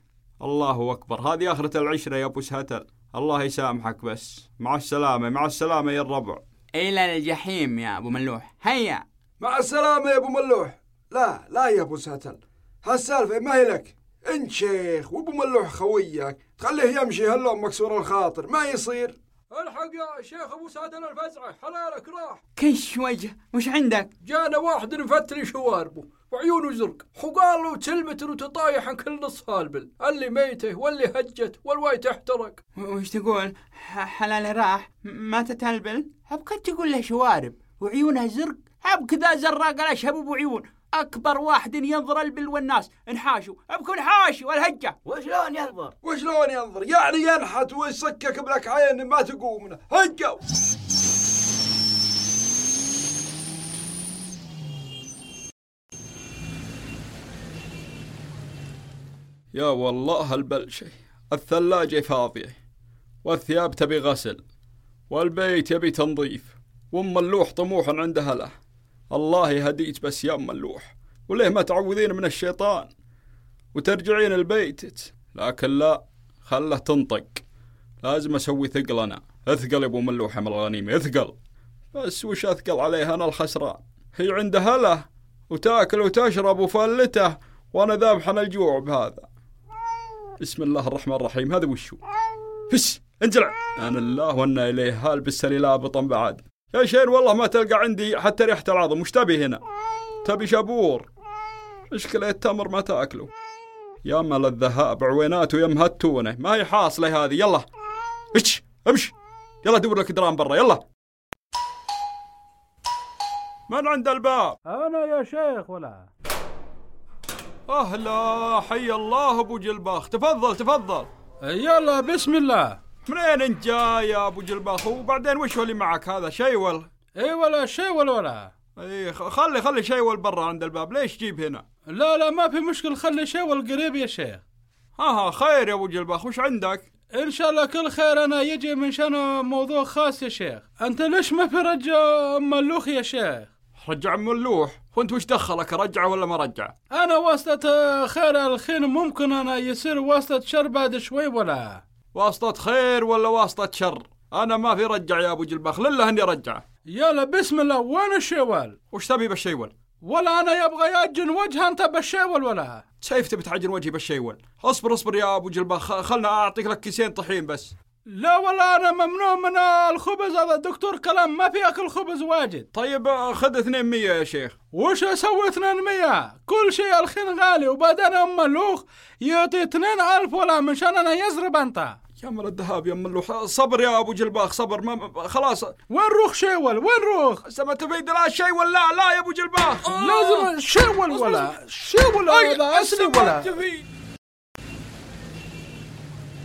Speaker 3: الله أكبر. هذه آخرة العشرة يا أبو سهتل. الله يسامحك بس. مع السلامة مع السلامة يا الربع.
Speaker 6: إلى الجحيم يا أبو ملوح. هيا.
Speaker 8: مع السلامة يا أبو ملوح. لا لا يا أبو ساتل هالسالفة ما هي لك. إنت شيخ وأبو ملوح خويك. تخليه يمشي هاللوم مكسور الخاطر. ما يصير؟
Speaker 9: الحق يا شيخ أبو سعدنا الفزعة. حلالك راح.
Speaker 6: كش وجه. وش عندك؟
Speaker 9: جانا واحد مفتري شواربه. وعيونه زرق وقال له تلمتر وتطايح عن كل نص هالبل. اللي ميته واللي هجت والوايت احترق
Speaker 6: وش تقول؟ حلال راح؟ م- ما تتهلبل ابقى تقول له شوارب. وعيونها زرق اب كذا زراق الاشهب ابو عيون أكبر واحد ينظر البل والناس. انحاشوا. أبكوا انحاشوا. والهجة.
Speaker 11: وشلون ينظر؟
Speaker 8: وشلون ينظر؟ يعني ينحت ويسكك بلك عين ما تقوم منه هجوا.
Speaker 3: يا والله البلشة الثلاجة فاضية. والثياب تبي غسل. والبيت يبي تنظيف. وام اللوح طموح عندها له. الله يهديك بس يا أم اللوح. وليه ما تعوذين من الشيطان؟ وترجعين البيت. لكن لا خله تنطق. لازم أسوي ثقل أنا. اثقل يا أبو ملوح من الغنيمة اثقل. بس وش أثقل عليها أنا الخسران. هي عندها له. وتاكل وتشرب وفلته. وأنا ذابح عن الجوع بهذا. بسم الله الرحمن الرحيم. هذا وشو؟ فس انزلع أنا الله وأنا إليه هال بالسري لابطا بعد. يا شين والله ما تلقى عندي حتى ريحة العظم. وش تبي هنا؟ تبي شابور. مشكلة التمر ما تأكله. يا مال الذهاب عوينات ويم هالتونة ما هي حاصلة هذه. يلا. اش أمش. يلا دور لك درام برا. يلا. من عند الباب؟
Speaker 9: أنا يا شيخ ولا.
Speaker 3: أهلا حي الله أبو جلباخ. تفضل تفضل.
Speaker 9: يلا بسم الله.
Speaker 3: منين أنت جاي يا أبو جلباخ؟ وبعدين وش اللي معك؟ هذا شيول؟
Speaker 9: إي ولا شيء ولا. ولا
Speaker 3: اي خلي خلي شيول برا عند الباب. ليش جيب هنا؟
Speaker 9: لا لا ما في مشكل. خلي شيء والقريب يا شيخ.
Speaker 3: ها ها خير يا أبو جلباخ. وش عندك؟
Speaker 9: إن شاء الله كل خير. أنا يجي من شان موضوع خاص يا شيخ. أنت ليش ما في رجع ملوخ يا شيخ؟
Speaker 3: رجع ملوح وانت وش دخلك رجع ولا ما رجع؟
Speaker 9: أنا واسطة خير الخير ممكن أنا يصير واسطة شر بعد شوي ولا؟
Speaker 3: واسطة خير ولا واسطة شر؟ أنا ما في رجع يا أبو جلباخ لله إني رجع.
Speaker 9: يلا بسم الله. وين الشوال
Speaker 3: وش تبي بالشيول؟
Speaker 9: ولا أنا يبغى يعجن وجه أنت بالشوال ولا؟
Speaker 3: كيف تبي تعجن وجهي بالشيول؟ اصبر اصبر يا أبو جلباخ خ- خلنا أعطيك لك كيسين طحين بس.
Speaker 9: لا ولا أنا ممنوع من الخبز هذا دكتور كلام ما في أكل خبز واجد.
Speaker 3: طيب آه، خذ 200 يا شيخ.
Speaker 9: وش أسوي 800 كل شيء الخين غالي وبعدين أم ملوخ يعطي 2000 ولا منشان أنا يزرب أنت.
Speaker 3: يا مال الذهاب يا ملوح صبر يا أبو جلباخ صبر ما خلاص.
Speaker 9: وين روح شيول؟ وين روح
Speaker 3: سما تفيد لا شيء ولا لا يا أبو جلباخ.
Speaker 9: لازم شيول ولا؟ شيول هذا اصلي ولا؟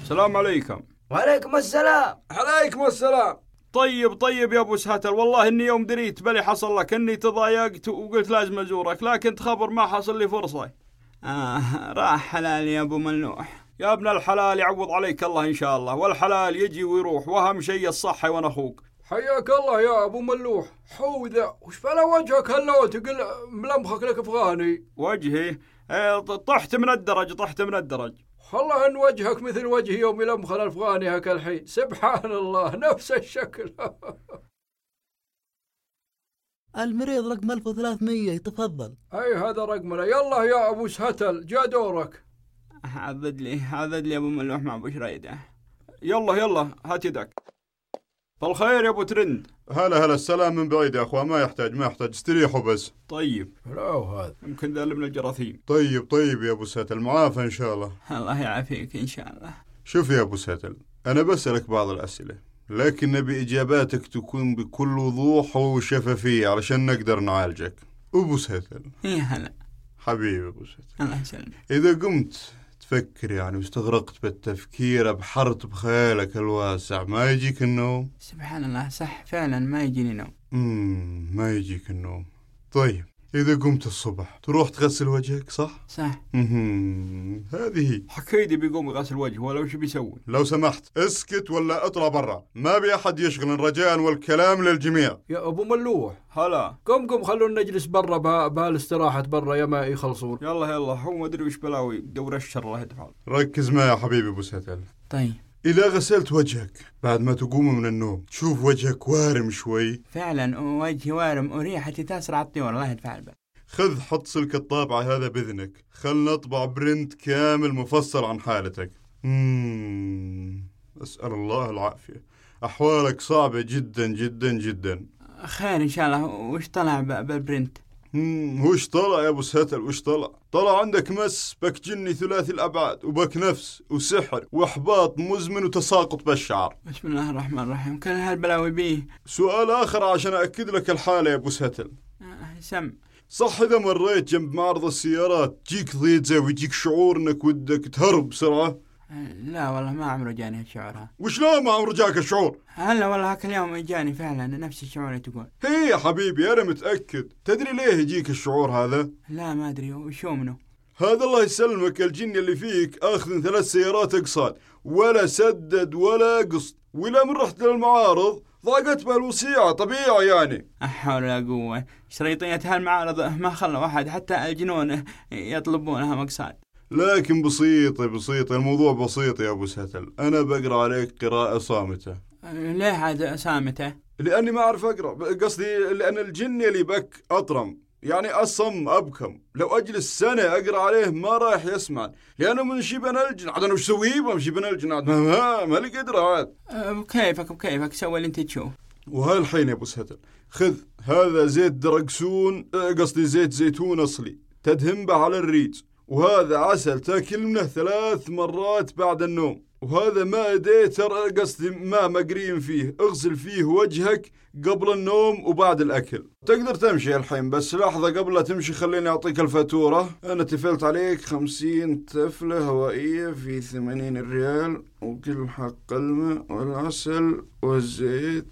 Speaker 3: السلام عليكم.
Speaker 11: وعليكم السلام.
Speaker 8: عليكم السلام.
Speaker 3: طيب طيب يا أبو سهتل والله إني يوم دريت بلي حصل لك إني تضايقت وقلت لازم أزورك لكن تخبر ما حصل لي فرصة.
Speaker 6: آه راح حلال يا أبو ملوح
Speaker 3: يا ابن الحلال يعوض عليك الله إن شاء الله. والحلال يجي ويروح وأهم شيء الصحة وأنا أخوك.
Speaker 9: حياك الله يا أبو ملوح حوذا. وش بلا وجهك هلا تقول ملمخك لك أفغاني.
Speaker 3: وجهي؟ إيه، ط- طحت من الدرج طحت من الدرج.
Speaker 9: والله أن وجهك مثل وجهي يوم يلمخ الأفغاني هك الحين. سبحان الله نفس الشكل.
Speaker 17: المريض رقم 1300 تفضل.
Speaker 9: أي هذا رقمنا يلا يا أبو سهتل جاء دورك.
Speaker 6: عضد لي عضد لي أبو ملوح مع أبو شريدة.
Speaker 3: يلا يلا هات يدك. فالخير يا أبو ترند
Speaker 8: هلا هلا السلام من بعيد يا أخوان. ما يحتاج ما يحتاج. استريحوا بس.
Speaker 3: طيب.
Speaker 17: لا هذا
Speaker 3: يمكن ذا من الجراثيم.
Speaker 8: طيب طيب يا أبو ساتل معافى إن شاء الله.
Speaker 6: الله يعافيك إن شاء الله.
Speaker 8: شوف يا أبو ساتل أنا بسألك بعض الأسئلة لكن نبي إجاباتك تكون بكل وضوح وشفافية علشان نقدر نعالجك. أبو ساتل
Speaker 6: يا هلا.
Speaker 8: حبيبي أبو ساتل
Speaker 6: الله يسلمك.
Speaker 8: إذا قمت تفكر يعني واستغرقت بالتفكير بحرت بخيالك الواسع. ما يجيك النوم؟
Speaker 6: سبحان الله صح. فعلا ما يجيني نوم.
Speaker 8: مم ما يجيك النوم. طيب. إذا قمت الصبح تروح تغسل وجهك صح؟
Speaker 6: صح.
Speaker 8: هذه هي.
Speaker 3: حكيدي بيقوم يغسل وجهه ولا وش بيسوي
Speaker 8: لو سمحت اسكت ولا اطلع برا. ما بي أحد يشغل رجاء والكلام للجميع.
Speaker 17: يا أبو ملوح.
Speaker 3: هلا.
Speaker 17: قم قم خلونا نجلس برا بها- بهالاستراحة برا يا ما يخلصون.
Speaker 3: يلا يلا. هو ما أدري وش بلاوي. دور الشر الله يدفع.
Speaker 8: ركز معي يا حبيبي أبو ستل
Speaker 6: طيب.
Speaker 8: إذا غسلت وجهك بعد ما تقوم من النوم. تشوف وجهك وارم شوي.
Speaker 6: فعلا وجهي وارم وريحتي تسرع الطيور الله يدفع البلا
Speaker 8: خذ حط سلك الطابعة هذا بإذنك. خل نطبع print كامل مفصل عن حالتك. مم. أسأل الله العافية. أحوالك صعبة جدا جدا جدا.
Speaker 6: خير إن شاء الله. وش طلع بال
Speaker 8: print. وش طلع يا أبو ستل وش طلع؟ طلع عندك مس بك جني ثلاثي الأبعاد وبك نفس وسحر وإحباط مزمن وتساقط بالشعر.
Speaker 6: بسم الله الرحمن الرحيم. كل هالبلاوي بيه
Speaker 8: سؤال آخر عشان أأكد لك الحالة يا أبو ستل
Speaker 6: آه، سم.
Speaker 8: صح إذا مريت جنب معرض السيارات تجيك ضيجة ويجيك شعور إنك ودك تهرب بسرعة؟
Speaker 6: آه، لا والله ما عمره جاني هالشعور هذا.
Speaker 8: وشلون ما عمر جاك الشعور؟
Speaker 6: هلا والله هاك اليوم جاني فعلا نفس الشعور اللي تقول.
Speaker 8: هي يا حبيبي أنا متأكد. تدري ليه يجيك الشعور هذا؟
Speaker 6: لا ما أدري وشو منه
Speaker 8: هذا الله يسلمك الجن اللي فيك اخذ ثلاث سيارات اقساط ولا سدد ولا قسط ولا من رحت للمعارض ضاقت بالوسيعة طبيعي يعني.
Speaker 6: حول ولا قوة. شريطية هالمعارض ما خلوا أحد حتى الجنون يطلبونها مقصاد.
Speaker 8: لكن بسيطة بسيطة الموضوع بسيط يا أبو ستل أنا بقرأ عليك قراءة صامتة.
Speaker 6: ليه عاد سامته
Speaker 8: لأني ما أعرف أقرأ. قصدي لأن الجن اللي بك أطرم. يعني أصم أبكم. لو أجلس سنة أقرأ عليه ما راح يسمع. لأنه من شبن الجن عاد أنا وش سوي من شبن الجن عاد ما, ما, ما لي قدرة عاد.
Speaker 6: أه، بكيفك بكيفك؟ سوي اللي أنت تشوف.
Speaker 8: وهالحين يا أبو سهتل خذ هذا زيت دركسون آه، قصدي زيت زيتون أصلي. تدهن به على الريج وهذا عسل تاكل منه ثلاث مرات بعد النوم. وهذا ماء رديتر قصدي ماء مقري فيه. اغسل فيه وجهك قبل النوم وبعد الأكل. تقدر تمشي الحين بس لحظة قبل لا تمشي خليني أعطيك الفاتورة. أنا تفلت عليك خمسين تفلة هوائية في ثمانين ريال وكل حق الماء والعسل والزيت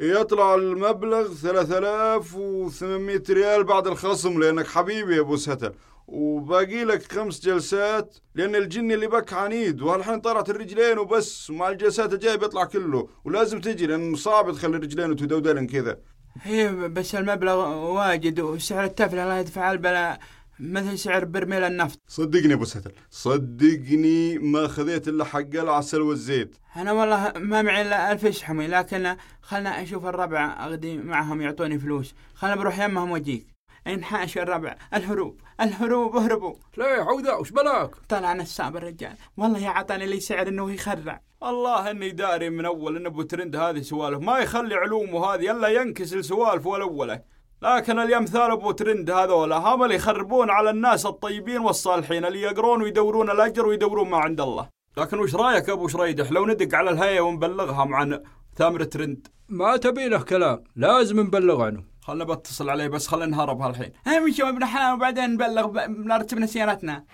Speaker 8: يطلع المبلغ 3800 ريال بعد الخصم لأنك حبيبي يا أبو ستر وباقي لك خمس جلسات لأن الجن اللي بك عنيد وهالحين طلعت الرجلين وبس ومع الجلسات الجاية بيطلع كله ولازم تجي لأن صعب تخلي الرجلين وتدودلن كذا.
Speaker 6: هي بس المبلغ واجد وسعر التفلة الله يدفع البلاء مثل سعر برميل النفط.
Speaker 8: صدقني أبو ستر صدقني ما خذيت إلا حق العسل والزيت.
Speaker 6: أنا والله ما معي إلا ألف شحمي لكن خلنا أشوف الربع اغدي معهم يعطوني فلوس. خلنا بروح يمهم وأجيك. انحاش الربع الهروب. الهروب اهربوا.
Speaker 17: ليه عودة وش بلاك؟
Speaker 6: طلع نساب الرجال. والله يا عطاني لي سعر إنه يخرع.
Speaker 3: الله إني داري من أول إن أبو ترند هذه سوالف. ما يخلي علومه هذه الا ينكس السوالف والاوله لكن الامثال أبو ترند هذولا هم اللي يخربون على الناس الطيبين والصالحين اللي يقرون ويدورون الأجر ويدورون ما عند الله. لكن وش رأيك أبو شريدح؟ لو ندق على الهيئة ونبلغهم عن ثامر ترند.
Speaker 17: ما تبي له كلام لازم نبلغ عنه.
Speaker 3: خلنا بتصل عليه بس خلنا نهرب هالحين.
Speaker 6: امشي ابن حلال وبعدين نبلغ ب- نرتب سيارتنا.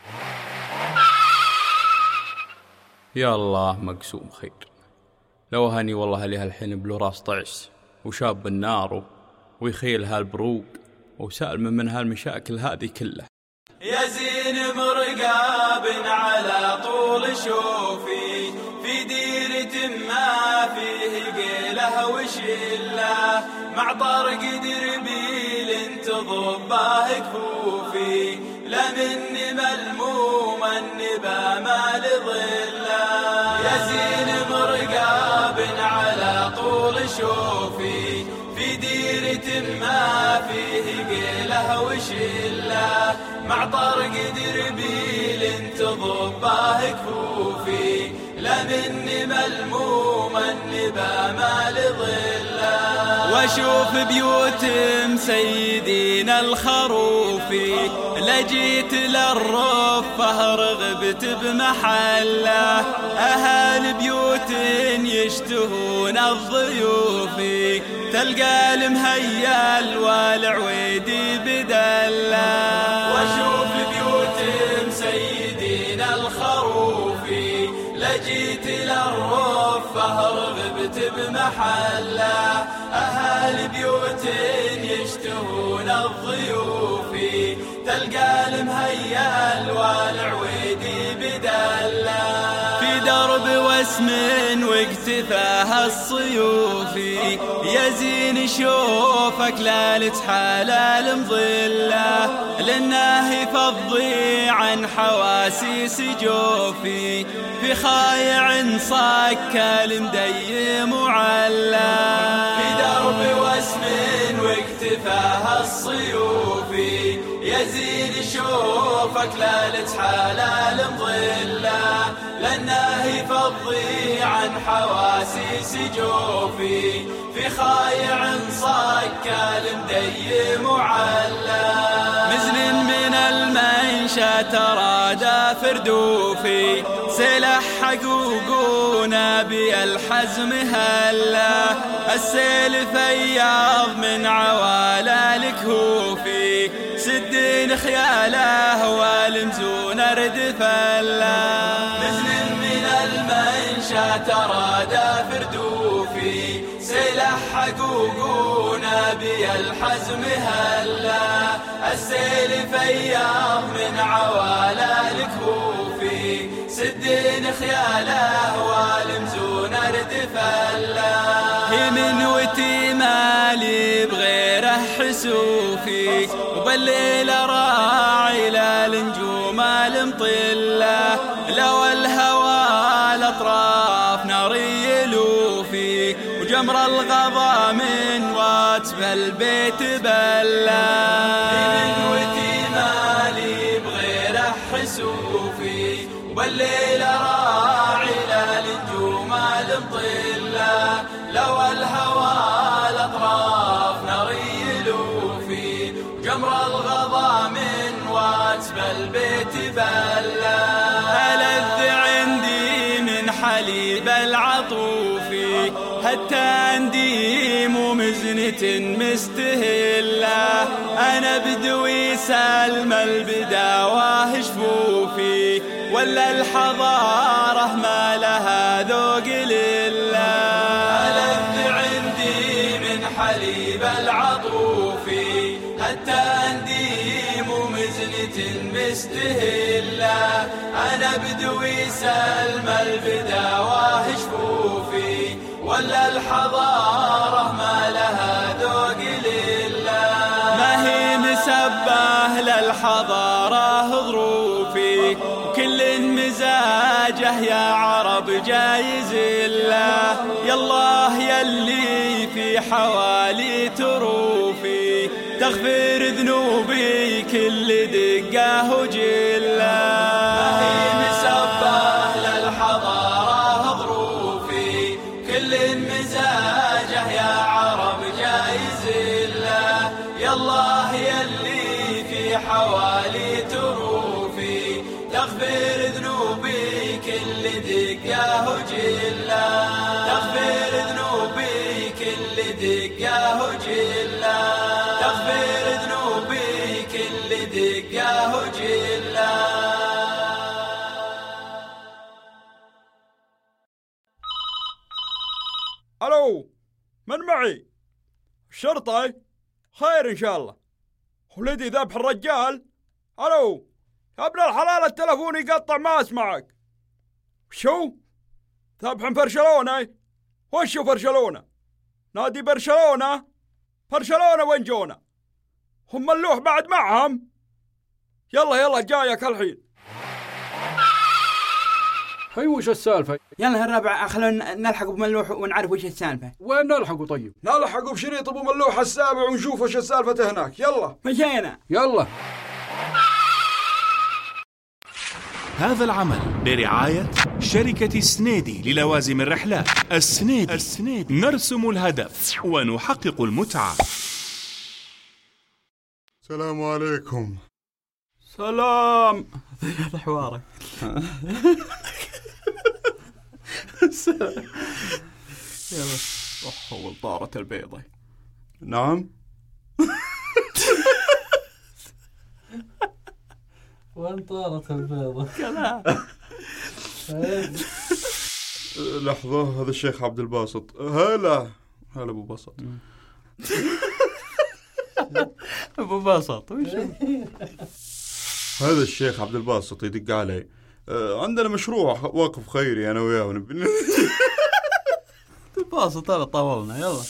Speaker 9: يا الله مقسوم خير. لو هني والله اللي هالحين بلو راس طعس وشاب النار ويخيل هالبروق وسالم من هالمشاكل هذه كلها.
Speaker 4: يا زين مرقاب على طول شوفي في ديرة ما فيه قيله وشله مع طرق دربيل تضباه كفوفي لا مني ملموم النبا ما يا زين مرقاب على طول شوفي. في ديرة ما فيه قيله وشله. مع طرق دربيل تضباه كفوفي لا مني ملموما نبا ما لظله. واشوف بيوت مسيدين الخروفي لجيت للرفه رغبت بمحله. أهل بيوت يشتهون الضيوف. تلقى المهيل والعويدي بدله. واشوف بيوت مسيدين الخروفي لجيت للرفه رغبت بمحلة أهل بيوت يشتهون الضيوف تلقى المهيل والعويدي بدله في واسم واقتفاها الصيوفي يزين شوفك لا لتحال المظلة. لأنه يفضي عن حواسيس جوفي. في خايع صك المديم وعلا في درب واسم واقتفاها الصيوفي يزيد شوفك لا لتحال المظلة. لأنه يفضي عن حواسيس جوفي. في خايع صك المديم وعلا مزن من المنشأ ترادى فردوفي. سلح حقوقنا بالحزم هلا. السيل فياض من عوالا الكهوفي. سدين خياله والمزون ردف ترادى فردوفي سلح حقوقنا بالحزم هلا. السيل فياض من عوالا الكهوفي سدين خياله والمزون ردف هي من وتي مالي بغيره حسوفي وبالليل راعي وجمر الغضا من واتب البيت بلا من وتي مالي بغيره حسوفي وبالليل راعي للنجوم المطلة لو الهوى الأطراف نار يلوفي جمر الغضا من واتب البيت بلا حتى انديم ومزنة مستهلة. أنا بدوي سلم البداوة شفوفي ولا الحضارة ما لها ذوق لله. ألذ عندي من حليب العطوفي. حتى انديم ومزنة مستهلة. أنا بدوي سلم البداوة شفوفي ولا الحضارة ما لها ذوق لله. ما هي مسبة للحضارة ظروفي وكل مزاجه يا عرب جايز الله. يا الله يلي في حوالي تروفي. تغفر ذنوبي كل دقة وجله
Speaker 3: من معي؟ الشرطة خير إن شاء الله. ولدي ذبح الرجال؟ ألو يا ابن الحلال التلفون يقطع ما أسمعك. شو؟ ذبح برشلونة؟ وشو برشلونة؟ نادي برشلونة؟ برشلونة وين جونا؟ هم اللوح بعد معهم؟ يلا يلا جايك الحين.
Speaker 17: هي وش السالفة؟
Speaker 6: يلا الربع خلونا نلحق بملوح ونعرف وش السالفة.
Speaker 17: وين نلحقوا طيب؟
Speaker 2: نلحقوا بشريط أبو ملوح السابع ونشوف وش السالفة هناك. يلا.
Speaker 6: مشينا.
Speaker 17: يلا.
Speaker 1: هذا العمل برعاية شركة سنيدي للوازم الرحلات. السنيدي, السنيدي. نرسم الهدف ونحقق المتعة.
Speaker 8: السلام عليكم.
Speaker 9: سلام. هذا حوارك. يلا روح اول طارة البيضة
Speaker 8: نعم.
Speaker 11: وين طارت البيضة؟
Speaker 9: كلام.
Speaker 8: لحظة هذا الشيخ عبد الباسط. هلا. هلا أبو بسط
Speaker 9: أبو بسط وش؟
Speaker 8: هذا الشيخ عبد الباسط يدق علي. عندنا مشروع وقف خيري أنا وياه.
Speaker 9: باسط هذا طولنا يلا.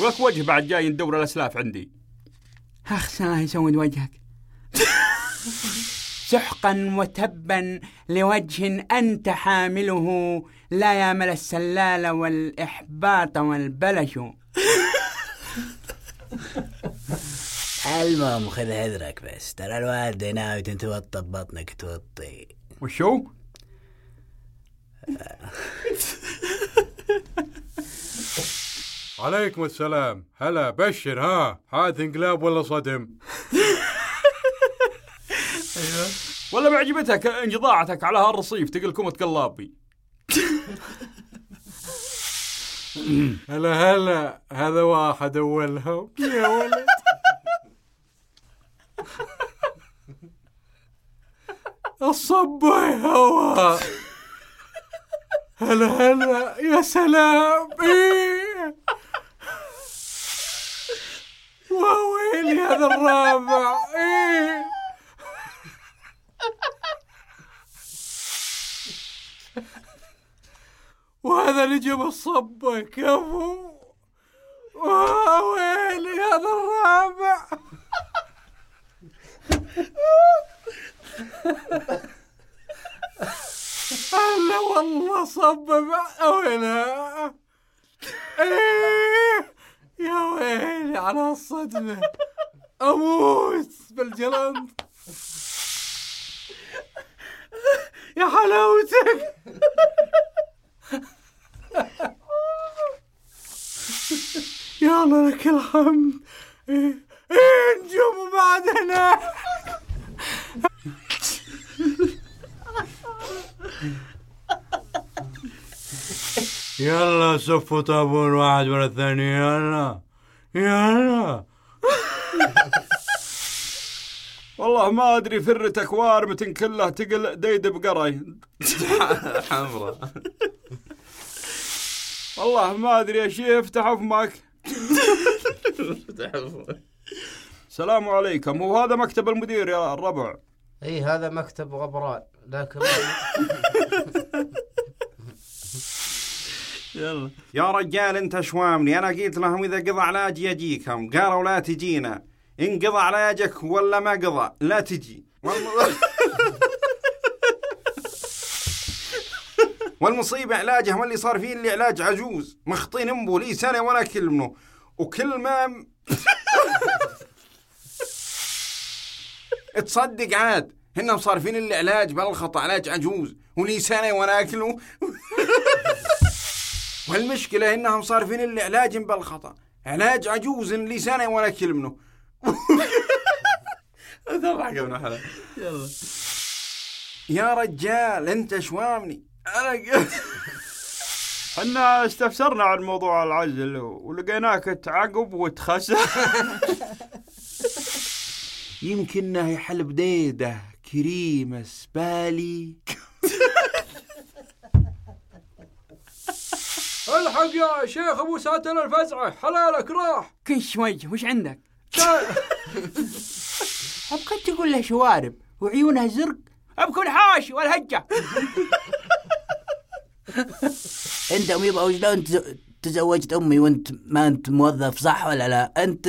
Speaker 9: ولك وجه بعد جاي ندور الأسلاف عندي.
Speaker 6: أخ الله يسود وجهك؟ سحقا وتبا لوجه أنت حامله لا يامل السلال والإحباط والبلش.
Speaker 5: المهم خذ هذرك بس. ترى الوالدة ناوي تنتوطى ببطنك توطي.
Speaker 9: وشو؟
Speaker 7: عليكم السلام. هلا بشر ها؟ حادث انقلاب ولا صدم؟
Speaker 9: أيوه. ولا معجبتك انقضاعتك على هالرصيف تقول كومة قلابي
Speaker 7: هلا هلا. هذا واحد أولهم. يا ولد. الصبي هوا هلا هلا يا سلام إيه. وويلي هذا الرابع إيه. وهذا جاب الصبة كفو ويلي هذا الرابع هلا والله صبب وينها إيه يا ويلي على الصدمة. أموت بالجلند يا حلاوتك. يا الله لك الحمد. إيه إيه نجوم بعدنا. يلا صفوا طابور واحد ورا الثاني يلا يلا.
Speaker 3: والله ما أدري فرتك وارمة كلها تقل ديد بقري.
Speaker 2: حمرا
Speaker 3: والله ما أدري إيش يفتح فمك السلام عليكم. هو هذا مكتب المدير يا الربع.
Speaker 11: إي هذا مكتب غبران لكن
Speaker 2: يلا. يا رجال انت شوامني. أنا قلت لهم إذا قضى علاجي يجيكم قالوا لا تجينا. إن قضى علاجك ولا ما قضى لا تجي. والم- والمصيبة علاجه واللي صار فيه اللي علاج عجوز. مخطين امبو لي سنة ولا كلمه وكل ما تصدق عاد هنهم صارفين اللي علاج بالخطا علاج عجوز. ولي سنة وأنا أكله. والمشكلة انهم صارفين اللي علاج بالخطأ. علاج عجوز لي سنة وأنا أكل منه. ضحك ابن حلال
Speaker 3: يلا.
Speaker 2: يا رجال أنت شوامني أنا
Speaker 3: إحنا استفسرنا عن موضوع العزل ولقيناك تعقب وتخسر.
Speaker 2: يمكنه يحل بديده كريمة سبالي.
Speaker 17: الحق يا شيخ أبو ساتن الفزعة حلالك راح.
Speaker 6: كش وجه وش عندك؟ أبقى تقول له شوارب وعيونها زرق أبكون حاشي والهجة.
Speaker 5: أنت يبقى وشلون تز- تزوجت أمي وأنت ما أنت موظف صح ولا لا؟ انت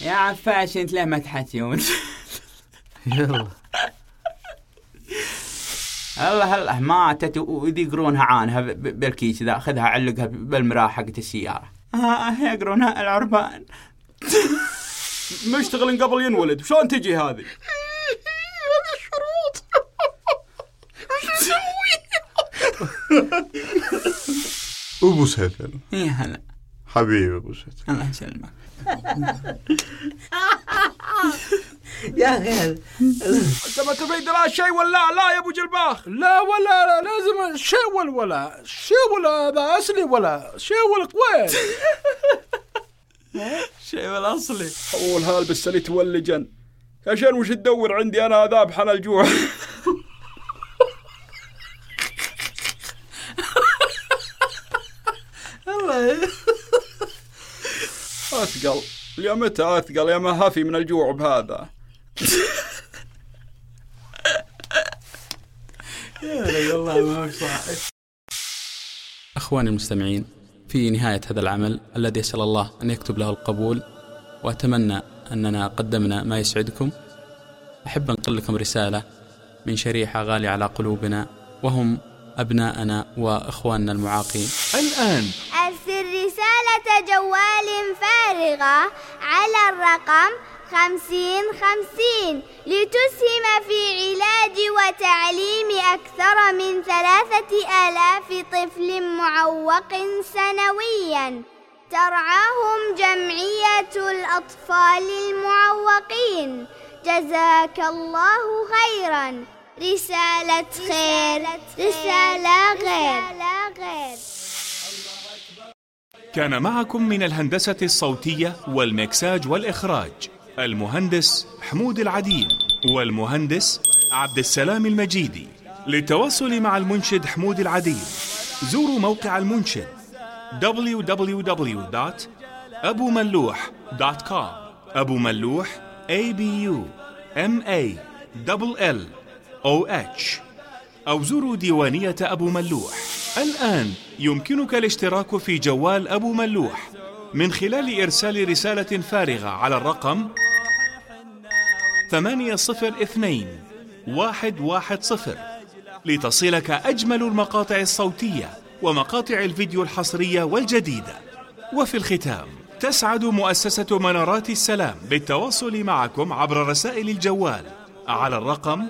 Speaker 6: يا عفاش انت لا ما تحكي
Speaker 5: يلا.
Speaker 6: الله الله ماتت ويقرونها عانها بالكيس ذا خذها علقها بالمراة حقت السيارة. آه, آه، يقرونها العربان.
Speaker 3: مشتغل قبل ينولد شلون تجي هذه؟
Speaker 8: هذه الشروط وش أبو سهل.
Speaker 6: يا هلا.
Speaker 8: حبيبي أبو ستل
Speaker 6: الله يسلمك.
Speaker 11: يا أخي
Speaker 3: أنت ما تبي لا شيء ولا لا يا أبو جلباخ.
Speaker 17: لا ولا لا لازم شيء ولا ولا شيء ولا هذا أصلي ولا شيء ولا كويس
Speaker 3: شيء الاصلي أول هالبس اللي تولجن. عشان وش تدور عندي أنا ذابح على الجوع
Speaker 6: الله
Speaker 3: اثقل يا متى اثقل يا ما هافي من الجوع بهذا.
Speaker 6: يا والله ما هو صحيح
Speaker 9: أخواني المستمعين في نهاية هذا العمل الذي أسأل الله أن يكتب له القبول وأتمنى أننا قدمنا ما يسعدكم. أحب أنقل لكم رسالة من شريحة غالية على قلوبنا وهم أبناءنا وإخواننا المعاقين.
Speaker 1: الآن.
Speaker 22: أرسل رسالة جوال فارغة على الرقم خمسين خمسين لتسهم في علاج وتعليم أكثر من ثلاثة آلاف طفل معوق سنويا. ترعاهم جمعية الأطفال المعوقين. جزاك الله خيرا. رسالة خير. رسالة غير
Speaker 1: كان معكم من الهندسة الصوتية والمكساج والإخراج المهندس حمود العديم والمهندس عبد السلام المجيدي للتواصل مع المنشد حمود العديم زوروا موقع المنشد www.abumallوح.com أبو ملوح A B U M A L L O H. أو زوروا ديوانية أبو ملوح. الآن يمكنك الاشتراك في جوال أبو ملوح. من خلال إرسال رسالة فارغة على الرقم 802 110 لتصلك أجمل المقاطع الصوتية ومقاطع الفيديو الحصرية والجديدة. وفي الختام تسعد مؤسسة منارات السلام بالتواصل معكم عبر رسائل الجوال على الرقم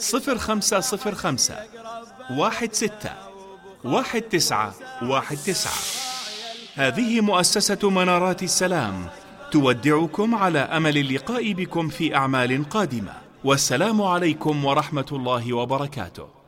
Speaker 1: 0505 16 1919 هذه مؤسسة منارات السلام. تودعكم على أمل اللقاء بكم في أعمال قادمة. والسلام عليكم ورحمة الله وبركاته.